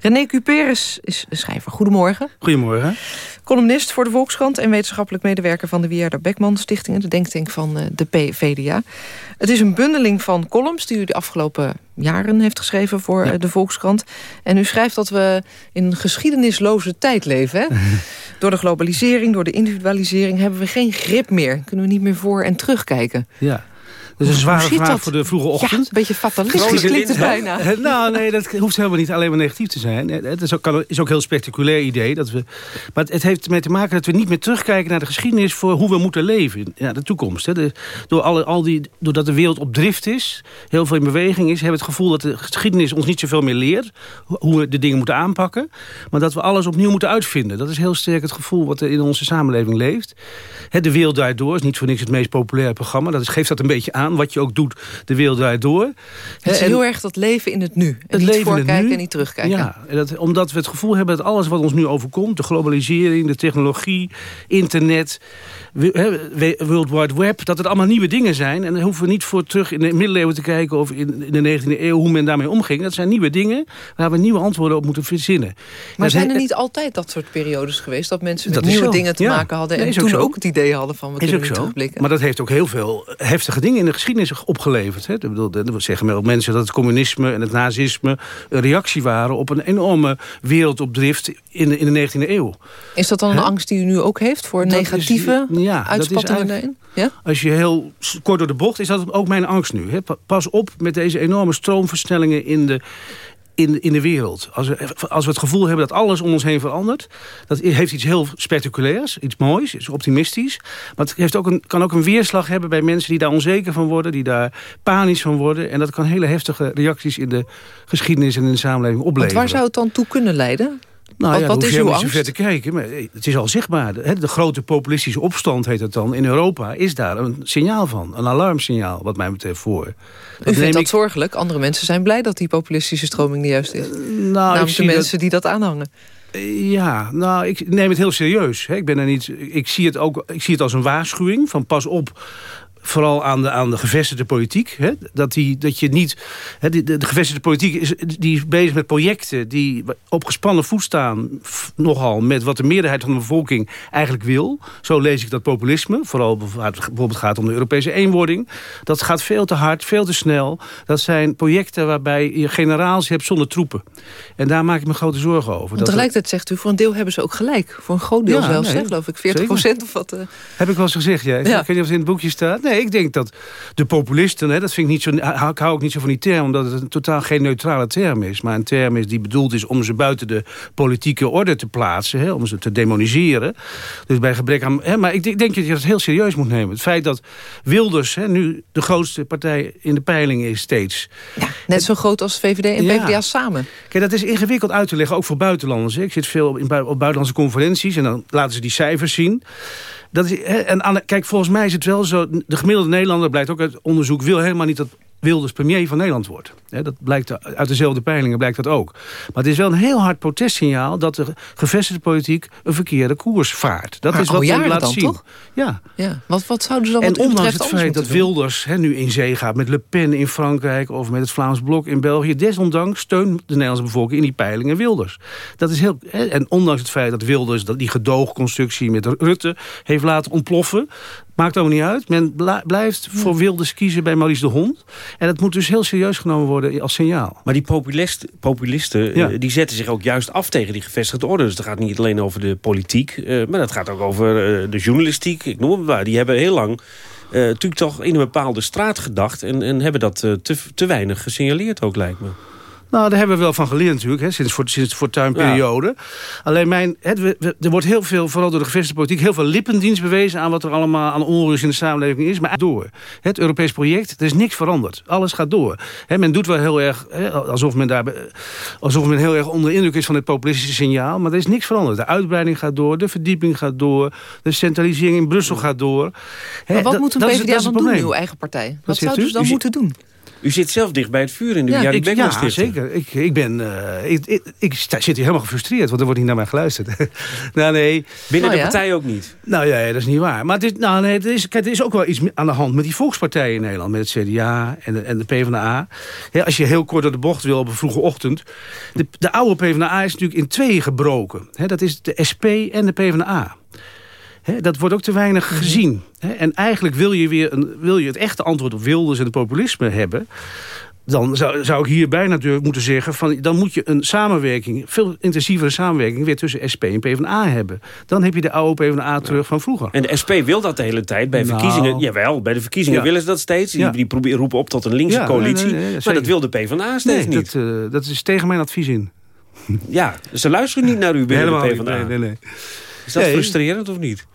René Cuperes is schrijver. Goedemorgen. Goedemorgen. Columnist voor de Volkskrant en wetenschappelijk medewerker van de Wierda Beckman Stichting, de denktank van eh, de PVDA. Het is een bundeling van columns die u de afgelopen jaren heeft geschreven voor eh, de Volkskrant. En u schrijft dat we in een geschiedenisloze tijd leven. Hè? Door de globalisering, door de individualisering hebben we geen grip meer. Kunnen we niet meer voor- en terugkijken. Ja. Dat is een zware vraag dat? voor de vroege ochtend. Ja, een beetje fatalistisch klinkt het bijna. Nou, nee, dat hoeft helemaal niet alleen maar negatief te zijn. Het is ook, kan, is ook een heel spectaculair idee. Dat we, maar het, het heeft ermee te maken dat we niet meer terugkijken naar de geschiedenis... voor hoe we moeten leven, ja, de toekomst. Hè. De, door alle, al die, doordat de wereld op drift is, heel veel in beweging is... hebben we het gevoel dat de geschiedenis ons niet zoveel meer leert... ho- hoe we de dingen moeten aanpakken. Maar dat we alles opnieuw moeten uitvinden. Dat is heel sterk het gevoel wat er in onze samenleving leeft. Hè, de wereld draait door is niet voor niks het meest populaire programma. Dat is, geeft dat een beetje aan, wat je ook doet. De wereld draait door. Het is En- heel erg dat leven in het nu. En het niet voorkijken nu. en niet terugkijken. Ja, en dat, omdat we het gevoel hebben dat alles wat ons nu overkomt... de globalisering, de technologie, internet, World Wide Web... dat het allemaal nieuwe dingen zijn. En dan hoeven we niet voor terug in de middeleeuwen te kijken... of in, in de 19e eeuw hoe men daarmee omging. Dat zijn nieuwe dingen waar we nieuwe antwoorden op moeten verzinnen. Maar En zijn er niet altijd dat soort periodes geweest... dat mensen met nieuwe dingen te Ja. maken hadden... Nee, en ook toen zo. ook het idee hadden van we Is kunnen ook terugblikken? Maar dat heeft ook heel veel heftige dingen in de geschiedenis opgeleverd. Hè. Ik bedoel, zeggen wel mensen dat het communisme en het nazisme... een reactie waren op een enorme wereldopdrift in de, in de 19e eeuw. Is dat dan een angst die u nu ook heeft voor Dat is- negatieve ja, is uitspattingen daarin? Ja? Als je heel kort door de bocht, is dat ook mijn angst nu. Hè. Pa- Pas op met deze enorme stroomversnellingen in de, in, in de wereld. Als we, als we het gevoel hebben dat alles om ons heen verandert... dat heeft iets heel spectaculairs, iets moois, iets optimistisch. Maar het heeft ook een, kan ook een weerslag hebben bij mensen die daar onzeker van worden... die daar panisch van worden. En dat kan hele heftige reacties in de geschiedenis en in de samenleving opleveren. waar zou het dan toe kunnen leiden? Nou wat ja, wat is uw helemaal niet zo angst? ver te kijken. Maar eh, het is al zichtbaar. De, de grote populistische opstand heet het dan in Europa... is daar een signaal van. Een alarmsignaal, wat mij betreft, voor. U neem vindt dat zorgelijk. Andere mensen zijn blij dat die populistische stroming niet juist is. Nou, Namelijk ik de mensen die dat aanhangen. Ja, nou, ik neem het heel serieus. Hè. Ik, ben er niet, ik, zie het ook, ik zie het als een waarschuwing van pas op... Vooral aan de, aan de gevestigde politiek. Hè? Dat, die, dat je niet. Hè, de, de, de gevestigde politiek is, die is bezig met projecten die op gespannen voet staan. Nogal met wat de meerderheid van de bevolking eigenlijk wil. Zo lees ik dat populisme. Vooral waar het bijvoorbeeld gaat om de Europese eenwording. Dat gaat veel te hard, veel te snel. Dat zijn projecten waarbij je generaals hebt zonder troepen. En daar maak ik me grote zorgen over. Want tegelijkertijd zegt u, voor een deel hebben ze ook gelijk. Voor een groot deel Ja, zelfs, nee, hè, geloof ik. 40 procent of wat. eh. Heb ik wel eens gezegd, ja. Ik weet niet of het in het boekje staat. Nee, ik denk dat de populisten, hè, dat vind ik niet zo, ik hou ook niet zo van die term, omdat het een totaal geen neutrale term is. Maar een term is die bedoeld is om ze buiten de politieke orde te plaatsen, hè, om ze te demoniseren. Dus bij gebrek aan. Hè, maar ik denk- denk dat je dat heel serieus moet nemen. Het feit dat Wilders hè, nu de grootste partij in de peiling is steeds. Net zo groot als VVD en Ja. PvdA samen. Kijk, dat is ingewikkeld uit te leggen, ook voor buitenlanders. hè. Ik zit veel op buitenlandse conferenties en dan laten ze die cijfers zien. Dat is, en kijk, volgens mij is het wel zo... de gemiddelde Nederlander, blijkt ook uit onderzoek... wil helemaal niet dat Wilders premier van Nederland wordt. Dat blijkt uit dezelfde peilingen blijkt dat ook. Maar het is wel een heel hard protestsignaal... dat de gevestigde politiek een verkeerde koers vaart. Dat Maar is wat jaren laat dan, zien. toch? Ja. Ja. Wat, wat zouden ze dan En ondanks het feit dat? Wilders nu in zee gaat met Le Pen in Frankrijk... of met het Vlaams Blok in België... desondanks steunt de Nederlandse bevolking in die peilingen Wilders. Dat is heel, en ondanks het feit dat Wilders dat die gedoogconstructie met Rutte... heeft laten ontploffen... Maakt allemaal niet uit. Men blijft voor Wilders kiezen bij Maurice de Hond. En dat moet dus heel serieus genomen worden als signaal. Maar die populist, populisten Ja. eh, die zetten zich ook juist af tegen die gevestigde orde. Dus het gaat niet alleen over de politiek, eh, maar dat gaat ook over eh, de journalistiek. Ik noem het maar. Die hebben heel lang natuurlijk toch in een bepaalde straat gedacht... en, en hebben dat te, te weinig gesignaleerd ook, lijkt me. Nou, daar hebben we wel van geleerd natuurlijk, hè, sinds, voor, sinds de fortuinperiode. Alleen mijn, het, we- we- er wordt heel veel, vooral door de gevestigde politiek... heel veel lippendienst bewezen aan wat er allemaal aan onrust in de samenleving is. Maar door. Het Europees project, er is niks veranderd. Alles gaat door. Hè, men doet wel heel erg, hè, alsof, men daar, alsof men heel erg onder de indruk is van het populistische signaal. Maar er is niks veranderd. De uitbreiding gaat door, de verdieping gaat door... de centralisering in Brussel gaat door. Hè, Maar wat dat- moet een PvdA dan doen, uw eigen partij? Wat, zouden ze dan U moeten doen? U zit zelf dicht bij het vuur in de ja, ik, ja zeker. Ik, ik, ben, eh, ik, ik, zit hier helemaal gefrustreerd, want er wordt niet naar mij geluisterd. nou, nee. Binnen Oh, de ja? partij ook niet. Nou ja, dat is niet waar. Maar is, nou, nee, het is, kijk, er is ook wel iets aan de hand met die volkspartijen in Nederland. Met het CDA en de, en de PvdA. Ja, als je heel kort door de bocht wil op een vroege ochtend. De, de oude PvdA is natuurlijk in tweeën gebroken. Dat is de SP en de PvdA. Hè, dat wordt ook te weinig gezien. Hè, en eigenlijk wil je, weer een, wil je het echte antwoord op Wilders en het populisme hebben dan zou, zou ik hierbij natuurlijk moeten zeggen... Van, dan moet je een samenwerking, veel intensievere samenwerking... weer tussen SP en PvdA hebben. Dan heb je de oude PvdA terug van vroeger. En de SP wil dat de hele tijd. Bij Nou. verkiezingen, jawel, bij de verkiezingen Ja. willen ze dat steeds. Die, Ja. die proberen, roepen op tot een linkse Ja, coalitie. nee, nee, nee, maar dat wil de PvdA steeds nee, niet. Dat, eh, dat is tegen mijn advies in. Ja, ze luisteren niet naar u binnen Helemaal de niet, PvdA. nee, nee, nee. Is dat Nee. frustrerend of niet?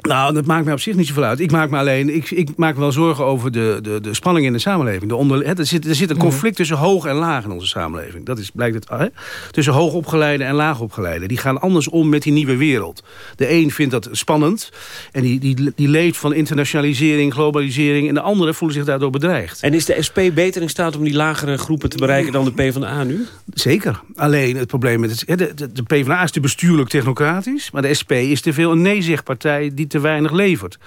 Nou, dat maakt mij op zich niet zoveel uit. Ik maak me alleen, ik, ik maak me wel zorgen over de, de, de spanning in de samenleving. De onder, hè, er, zit, er zit een conflict tussen hoog en laag in onze samenleving. Dat is, blijkt het, hè? Tussen hoogopgeleide en laagopgeleide. Die gaan anders om met die nieuwe wereld. De een vindt dat spannend. En die, die, die leeft van internationalisering, globalisering. En de andere voelen zich daardoor bedreigd. En is de SP beter in staat om die lagere groepen te bereiken dan de PvdA nu? Zeker. Alleen het probleem met het, hè, de, de, de PvdA is te bestuurlijk technocratisch. Maar de SP is te veel een nee-zegpartij die te weinig levert.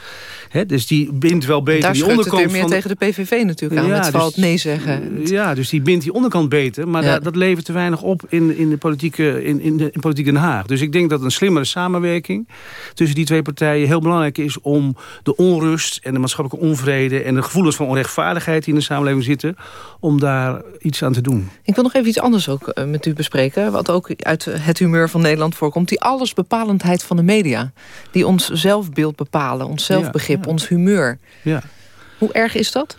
Hè, dus die bindt wel beter Daar die het onderkant weer meer van... tegen de PVV natuurlijk aan. Ja, met dus- valt nee zeggen. Ja, dus die bindt die onderkant beter. Maar Ja. dat, dat levert te weinig op in, in, de politieke, in, in, de, in politiek Den Haag. Dus ik denk dat een slimmere samenwerking tussen die twee partijen heel belangrijk is om de onrust en de maatschappelijke onvrede en de gevoelens van onrechtvaardigheid die in de samenleving zitten, om daar iets aan te doen. Ik wil nog even iets anders ook eh, met u bespreken. Wat ook uit het humeur van Nederland voorkomt. Die allesbepalendheid van de media. Die ons zelfbeeld bepalen. Ons zelfbegrip, ons humeur. Ja. Hoe erg is dat?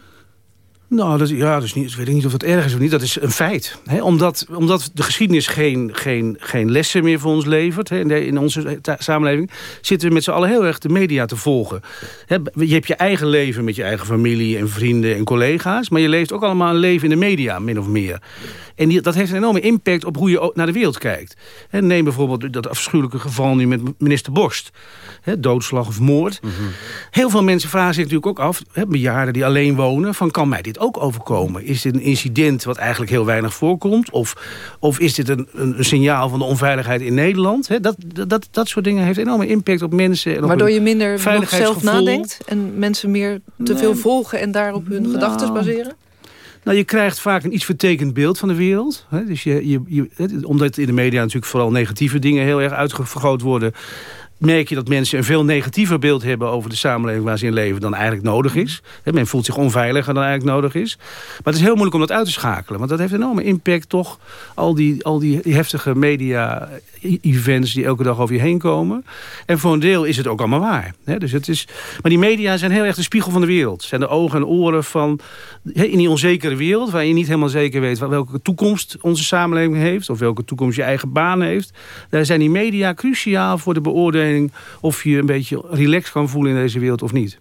Nou, dat, ja, dus niet, ik weet niet of het erg is of niet. Dat is een feit. Hè? Omdat, omdat de geschiedenis geen, geen, geen lessen meer voor ons levert... Hè? In, de- in onze samenleving... zitten we met z'n allen heel erg de media te volgen. Hè? Je hebt je eigen leven met je eigen familie en vrienden en collega's... maar je leeft ook allemaal een leven in de media, min of meer. En die, dat heeft een enorme impact op hoe je naar de wereld kijkt. Hè, neem bijvoorbeeld dat afschuwelijke geval nu met minister Borst. Hè, doodslag of moord. Heel veel mensen vragen zich natuurlijk ook af... Hè, bejaarden die alleen wonen, van kan mij dit ook overkomen? Is dit een incident wat eigenlijk heel weinig voorkomt? Of, of is dit een, een, signaal van de onveiligheid in Nederland? Dat, dat, dat, soort dingen heeft enorme impact op mensen. En Waardoor je minder zelf nadenkt... en mensen meer te veel volgen en daarop hun gedachten baseren? Nou, je krijgt vaak een iets vertekend beeld van de wereld. Hè? Dus je, je, je, omdat in de media natuurlijk vooral negatieve dingen heel erg uitvergroot worden... merk je dat mensen een veel negatiever beeld hebben over de samenleving waar ze in leven dan eigenlijk nodig is. Men voelt zich onveiliger dan eigenlijk nodig is. Maar het is heel moeilijk om dat uit te schakelen. Want dat heeft een enorme impact toch. Al die, al die, heftige media-events die elke dag over je heen komen. En voor een deel is het ook allemaal waar. Dus het is, maar die media zijn heel erg de spiegel van de wereld. Zijn de ogen en oren van in die onzekere wereld... waar je niet helemaal zeker weet welke toekomst onze samenleving heeft... of welke toekomst je eigen baan heeft. Daar zijn die media cruciaal voor de beoordeling... of je een beetje relaxed kan voelen in deze wereld of niet.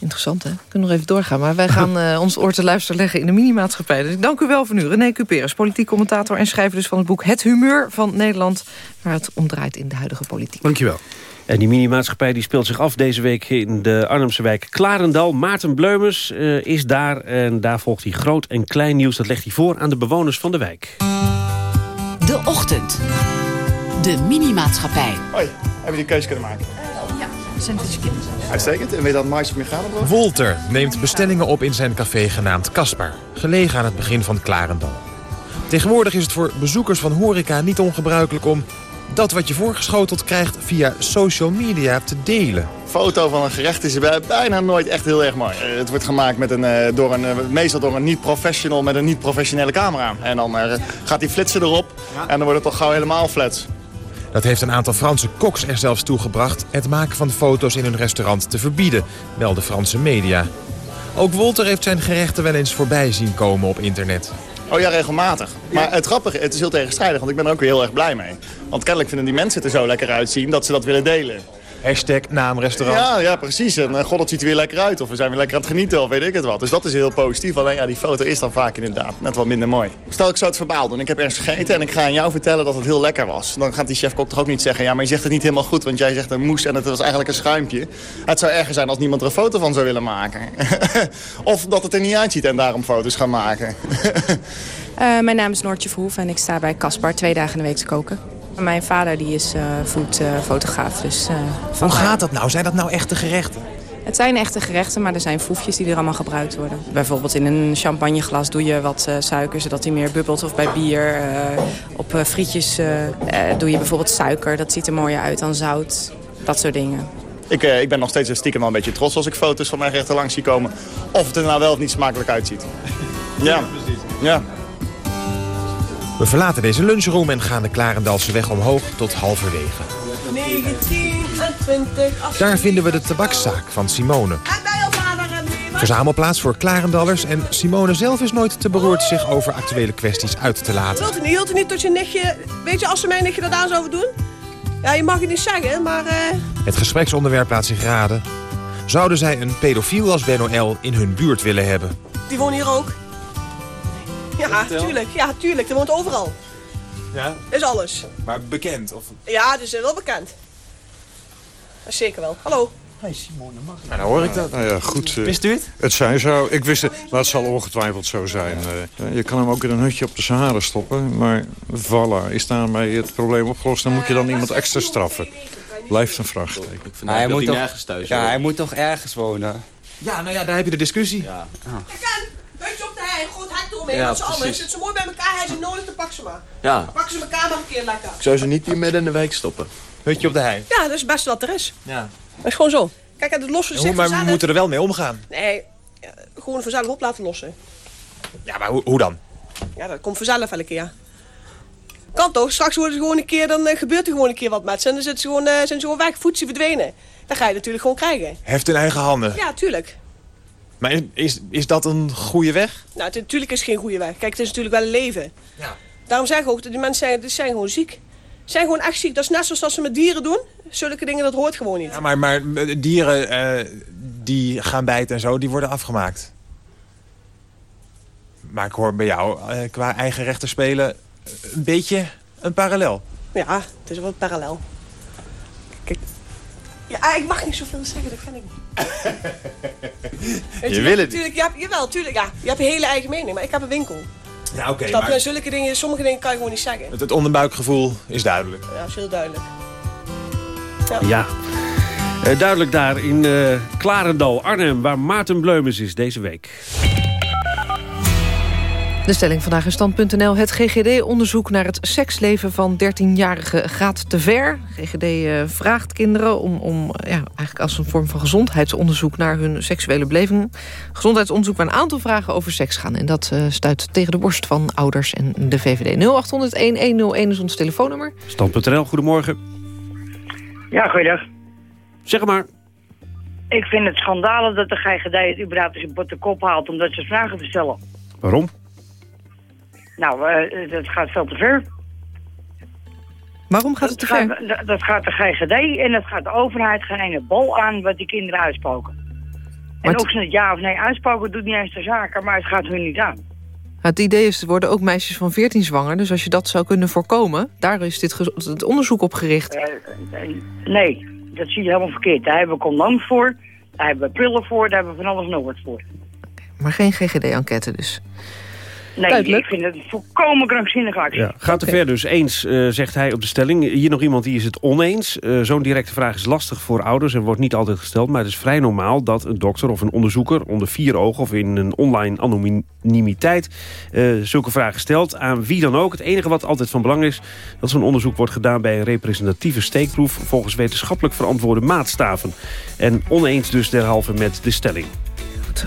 Interessant, hè? We kunnen nog even doorgaan. Maar wij gaan eh, ons oor te luisteren leggen in de minimaatschappij. Dus ik dank u wel voor nu. René Cuperes, politiek commentator en schrijver dus van het boek... Het humeur van Nederland, waar het om draait in de huidige politiek. Dankjewel. En die minimaatschappij die speelt zich af deze week in de Arnhemse wijk Klarendal. Maarten Bleumers eh, is daar en daar volgt hij groot en klein nieuws. Dat legt hij voor aan de bewoners van de wijk. De Ochtend. De Minimaatschappij. Hoi, hebben we die keuze kunnen maken? Ja, Sandwich Kind. Uitstekend. En weet je dat je gradenbrood? Wolter neemt bestellingen op in zijn café genaamd Caspar, gelegen aan het begin van Klarendal. Tegenwoordig is het voor bezoekers van horeca niet ongebruikelijk om dat wat je voorgeschoteld krijgt via social media te delen. Foto van een gerecht is bij- bijna nooit echt heel erg mooi. Eh, Het wordt gemaakt met een, eh, door een, eh, meestal door een niet-professional met een niet-professionele camera. En dan eh, gaat die flitsen erop en dan wordt het toch gauw helemaal flats. Dat heeft een aantal Franse koks er zelfs toegebracht het maken van foto's in hun restaurant te verbieden, melden Franse media. Ook Wolter heeft zijn gerechten wel eens voorbij zien komen op internet. Oh ja, regelmatig. Maar het grappige, het is heel tegenstrijdig, want ik ben er ook weer heel erg blij mee. Want kennelijk vinden die mensen er zo lekker uitzien dat ze dat willen delen. Hashtag naamrestaurant. Ja, ja, precies. En eh, god, het ziet er weer lekker uit. Of we zijn weer lekker aan het genieten, of weet ik het wat. Dus dat is heel positief. Alleen ja, die foto is dan vaak inderdaad net wat minder mooi. Stel ik zou het verbaal doen. Ik heb ergens gegeten en ik ga aan jou vertellen dat het heel lekker was. Dan gaat die chef-kok toch ook niet zeggen... ja, maar je zegt het niet helemaal goed, want jij zegt een moes en het was eigenlijk een schuimpje. Het zou erger zijn als niemand er een foto van zou willen maken. of dat het er niet uitziet en daarom foto's gaan maken. Eh, mijn naam is Noortje Verhoef en ik sta bij Caspar twee dagen in de week te koken. Mijn vader die is eh foodfotograaf. dus, eh, Hoe gaat dat nou? Zijn dat nou echte gerechten? Het zijn echte gerechten, maar er zijn foefjes die er allemaal gebruikt worden. Bijvoorbeeld in een champagneglas doe je wat eh, suiker, zodat hij meer bubbelt. Of bij bier. eh, op eh, frietjes eh, eh, doe je bijvoorbeeld suiker. Dat ziet er mooier uit dan zout. Dat soort dingen. ik, eh, ik ben nog steeds stiekem wel een beetje trots als ik foto's van mijn gerechten langs zie komen. Of het er nou wel of niet smakelijk uitziet. Ja, ja. We verlaten deze lunchroom en gaan de Klarendalse weg omhoog tot halverwege. 19 en 20. Daar vinden we de tabakszaak van Simone. Verzamelplaats voor Klarendallers en Simone zelf is nooit te beroerd zich over actuele kwesties uit te laten. Wilt u niet, wilt u niet tot je nichtje... Weet je, als ze mijn nichtje dat aan zouden doen? Ja, je mag het niet zeggen, maar... eh, Het gespreksonderwerp laat zich raden. Zouden zij een pedofiel als Ben L in hun buurt willen hebben? die woont hier ook. Ja, tuurlijk. Ja, tuurlijk. Die woont overal. Ja, Is alles. maar bekend? Of... Ja, dus wel bekend. Zeker wel. Hallo. Hey Simone, mag Nou, dan hoor ik dat. Nou ja, goed. eh, Wist u het? Het zijn zo. Ik wist het, maar het zal ongetwijfeld zo zijn. Eh, je kan hem ook in een hutje op de Sahara stoppen. Maar voilà, is daarmee het probleem opgelost? Dan moet je dan iemand extra straffen. Blijft een vraagteken. Maar hij moet toch, nergens thuis ja, hij moet toch ergens wonen? Ja, nou ja, daar heb je de discussie. Ja. Beetje hei, goed hek eromheen. Ja, met z'n allen. precies. Zit ze mooi bij elkaar, hij is nodig, dan pak ze maar. Ja. Pakken ze elkaar nog een keer lekker. Ik zou ze niet hier midden in de week stoppen. Hutje op de hei. Ja, dat is best wat er is. Ja. Dat is gewoon zo. Kijk, het lossen zich maar we moeten er wel mee omgaan. Nee, ja, gewoon vanzelf op laten lossen. Ja, maar hoe, hoe dan? Ja, dat komt vanzelf elke keer. Kan toch? Straks worden ze gewoon een keer, dan eh, gebeurt er gewoon een keer wat met ze. En dan zitten ze gewoon, eh, zijn ze gewoon weg, verdwenen. Dan ga je natuurlijk gewoon krijgen. Heft in eigen handen. Ja, tuurlijk. Maar is, is, is dat een goede weg? Nou, het, natuurlijk is het geen goede weg. Kijk, het is natuurlijk wel een leven. Ja. Daarom zeg ik ook, dat die mensen zijn, die zijn gewoon ziek. Ze zijn gewoon echt ziek. Dat is net zoals dat ze met dieren doen. Zulke dingen, dat hoort gewoon niet. Ja, maar, maar dieren eh, die gaan bijten en zo, die worden afgemaakt. Maar ik hoor bij jou eh, qua eigen rechten spelen een beetje een parallel. Ja, het is wel parallel. Kijk. Ja, ik mag niet zoveel zeggen, dat vind ik niet. Weet Je wil het Tuurlijk, je hebt, jawel, tuurlijk, ja. Je hebt een hele eigen mening, maar ik heb een winkel. Ja, oké. Je? maar Zulke dingen, sommige dingen kan je gewoon niet zeggen. het, het onderbuikgevoel is duidelijk. Ja, dat is heel duidelijk. Ja. Eh, duidelijk daar in eh Klarendal, Arnhem, waar Maarten Bleumens is deze week. De stelling vandaag in stand.nl. Het GGD-onderzoek naar het seksleven van 13-jarigen gaat te ver. GGD eh, vraagt kinderen om, om eh, ja, eigenlijk als een vorm van gezondheidsonderzoek... naar hun seksuele beleving. Gezondheidsonderzoek waar een aantal vragen over seks gaan. En dat eh, stuit tegen de borst van ouders en de VVD. 0800-1101 is ons telefoonnummer. Stand.nl, goedemorgen. Ja, goeiedag. Zeg maar. Ik vind het schandalig dat de GGD het überhaupt eens op de kop haalt om dat soort vragen te stellen. Waarom? Nou, eh, dat gaat veel te ver. Waarom gaat het te ver? Gaat, dat- gaat de GGD en dat gaat de overheid geen bal aan wat die kinderen uitspoken. En of ze het ja of nee uitspoken doet niet eens de zaken, maar het gaat hun niet aan. Het idee is, er worden ook meisjes van 14 zwanger. Dus als je dat zou kunnen voorkomen, daar is dit het onderzoek op gericht. Eh, eh, nee, dat zie je helemaal verkeerd. Daar hebben we condooms voor, daar hebben we pillen voor, daar hebben we van alles nog wat voor. Maar geen GGD-enquête dus. Nee, Duidelijk. ik vind het volkomen krankzinnige actie. Ja, gaat te ver dus. Eens, eh, zegt hij op de stelling. Hier nog iemand die is het oneens. Eh, Zo'n directe vraag is lastig voor ouders en wordt niet altijd gesteld. Maar het is vrij normaal dat een dokter of een onderzoeker... onder vier ogen of in een online anonimiteit... eh, zulke vragen stelt aan wie dan ook. Het enige wat altijd van belang is... dat zo'n onderzoek wordt gedaan bij een representatieve steekproef... volgens wetenschappelijk verantwoorde maatstaven. En oneens dus derhalve met de stelling.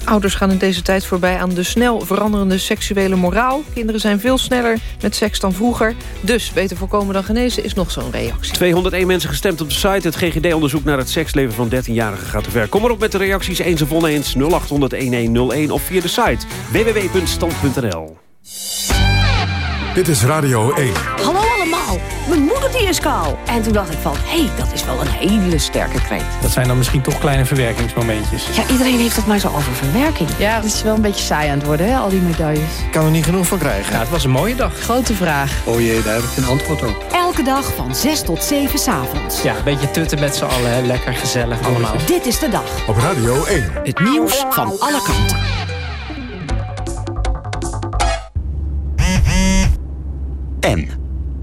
Ouders gaan in deze tijd voorbij aan de snel veranderende seksuele moraal. Kinderen zijn veel sneller met seks dan vroeger. Dus beter voorkomen dan genezen is nog zo'n reactie. 201 mensen gestemd op de site. Het GGD-onderzoek naar het seksleven van 13-jarigen gaat te ver. Kom erop met de reacties eens of oneens 0800-1101 of via de site www.stand.nl. Dit is Radio 1. Hallo mijn moeder die is kaal. En toen dacht ik van, hé, hey, dat is wel een hele sterke kreet. Dat zijn dan misschien toch kleine verwerkingsmomentjes. Ja, iedereen heeft het maar zo over verwerking. Ja, het is wel een beetje saai aan het worden, hè, al die medailles. Ik kan er niet genoeg van krijgen. Ja, het was een mooie dag. Grote vraag. Oh jee, daar heb ik een antwoord op. Elke dag van 6 tot 7 's avonds. Ja, een beetje tutten met z'n allen, hè. lekker gezellig allemaal. Dit is de dag. Op Radio 1. Het nieuws van alle kanten. En?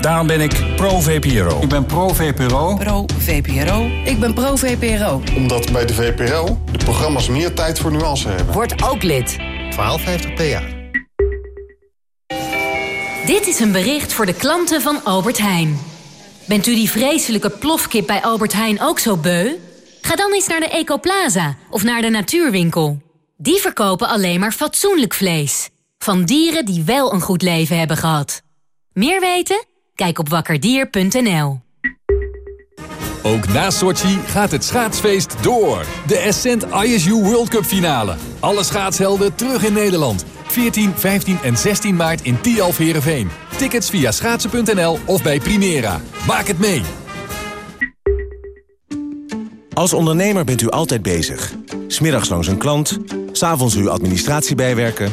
Daarom ben ik pro-VPRO. Ik ben pro-VPRO. Pro-VPRO. Ik ben pro-VPRO. Omdat bij de VPRO de programma's meer tijd voor nuance hebben. Word ook lid. 1250 PA. Dit is een bericht voor de klanten van Albert Heijn. Bent u die vreselijke plofkip bij Albert Heijn ook zo beu? Ga dan eens naar de Ecoplaza of naar de Natuurwinkel. Die verkopen alleen maar fatsoenlijk vlees. Van dieren die wel een goed leven hebben gehad. Meer weten? Kijk op wakkerdier.nl. Ook na Sochi gaat het schaatsfeest door. De Ascent ISU World Cup finale. Alle schaatshelden terug in Nederland. 14, 15 en 16 maart in Tialf Heerenveen. Tickets via schaatsen.nl of bij Primera. Maak het mee! Als ondernemer bent u altijd bezig. Smiddags langs een klant, s'avonds uw administratie bijwerken.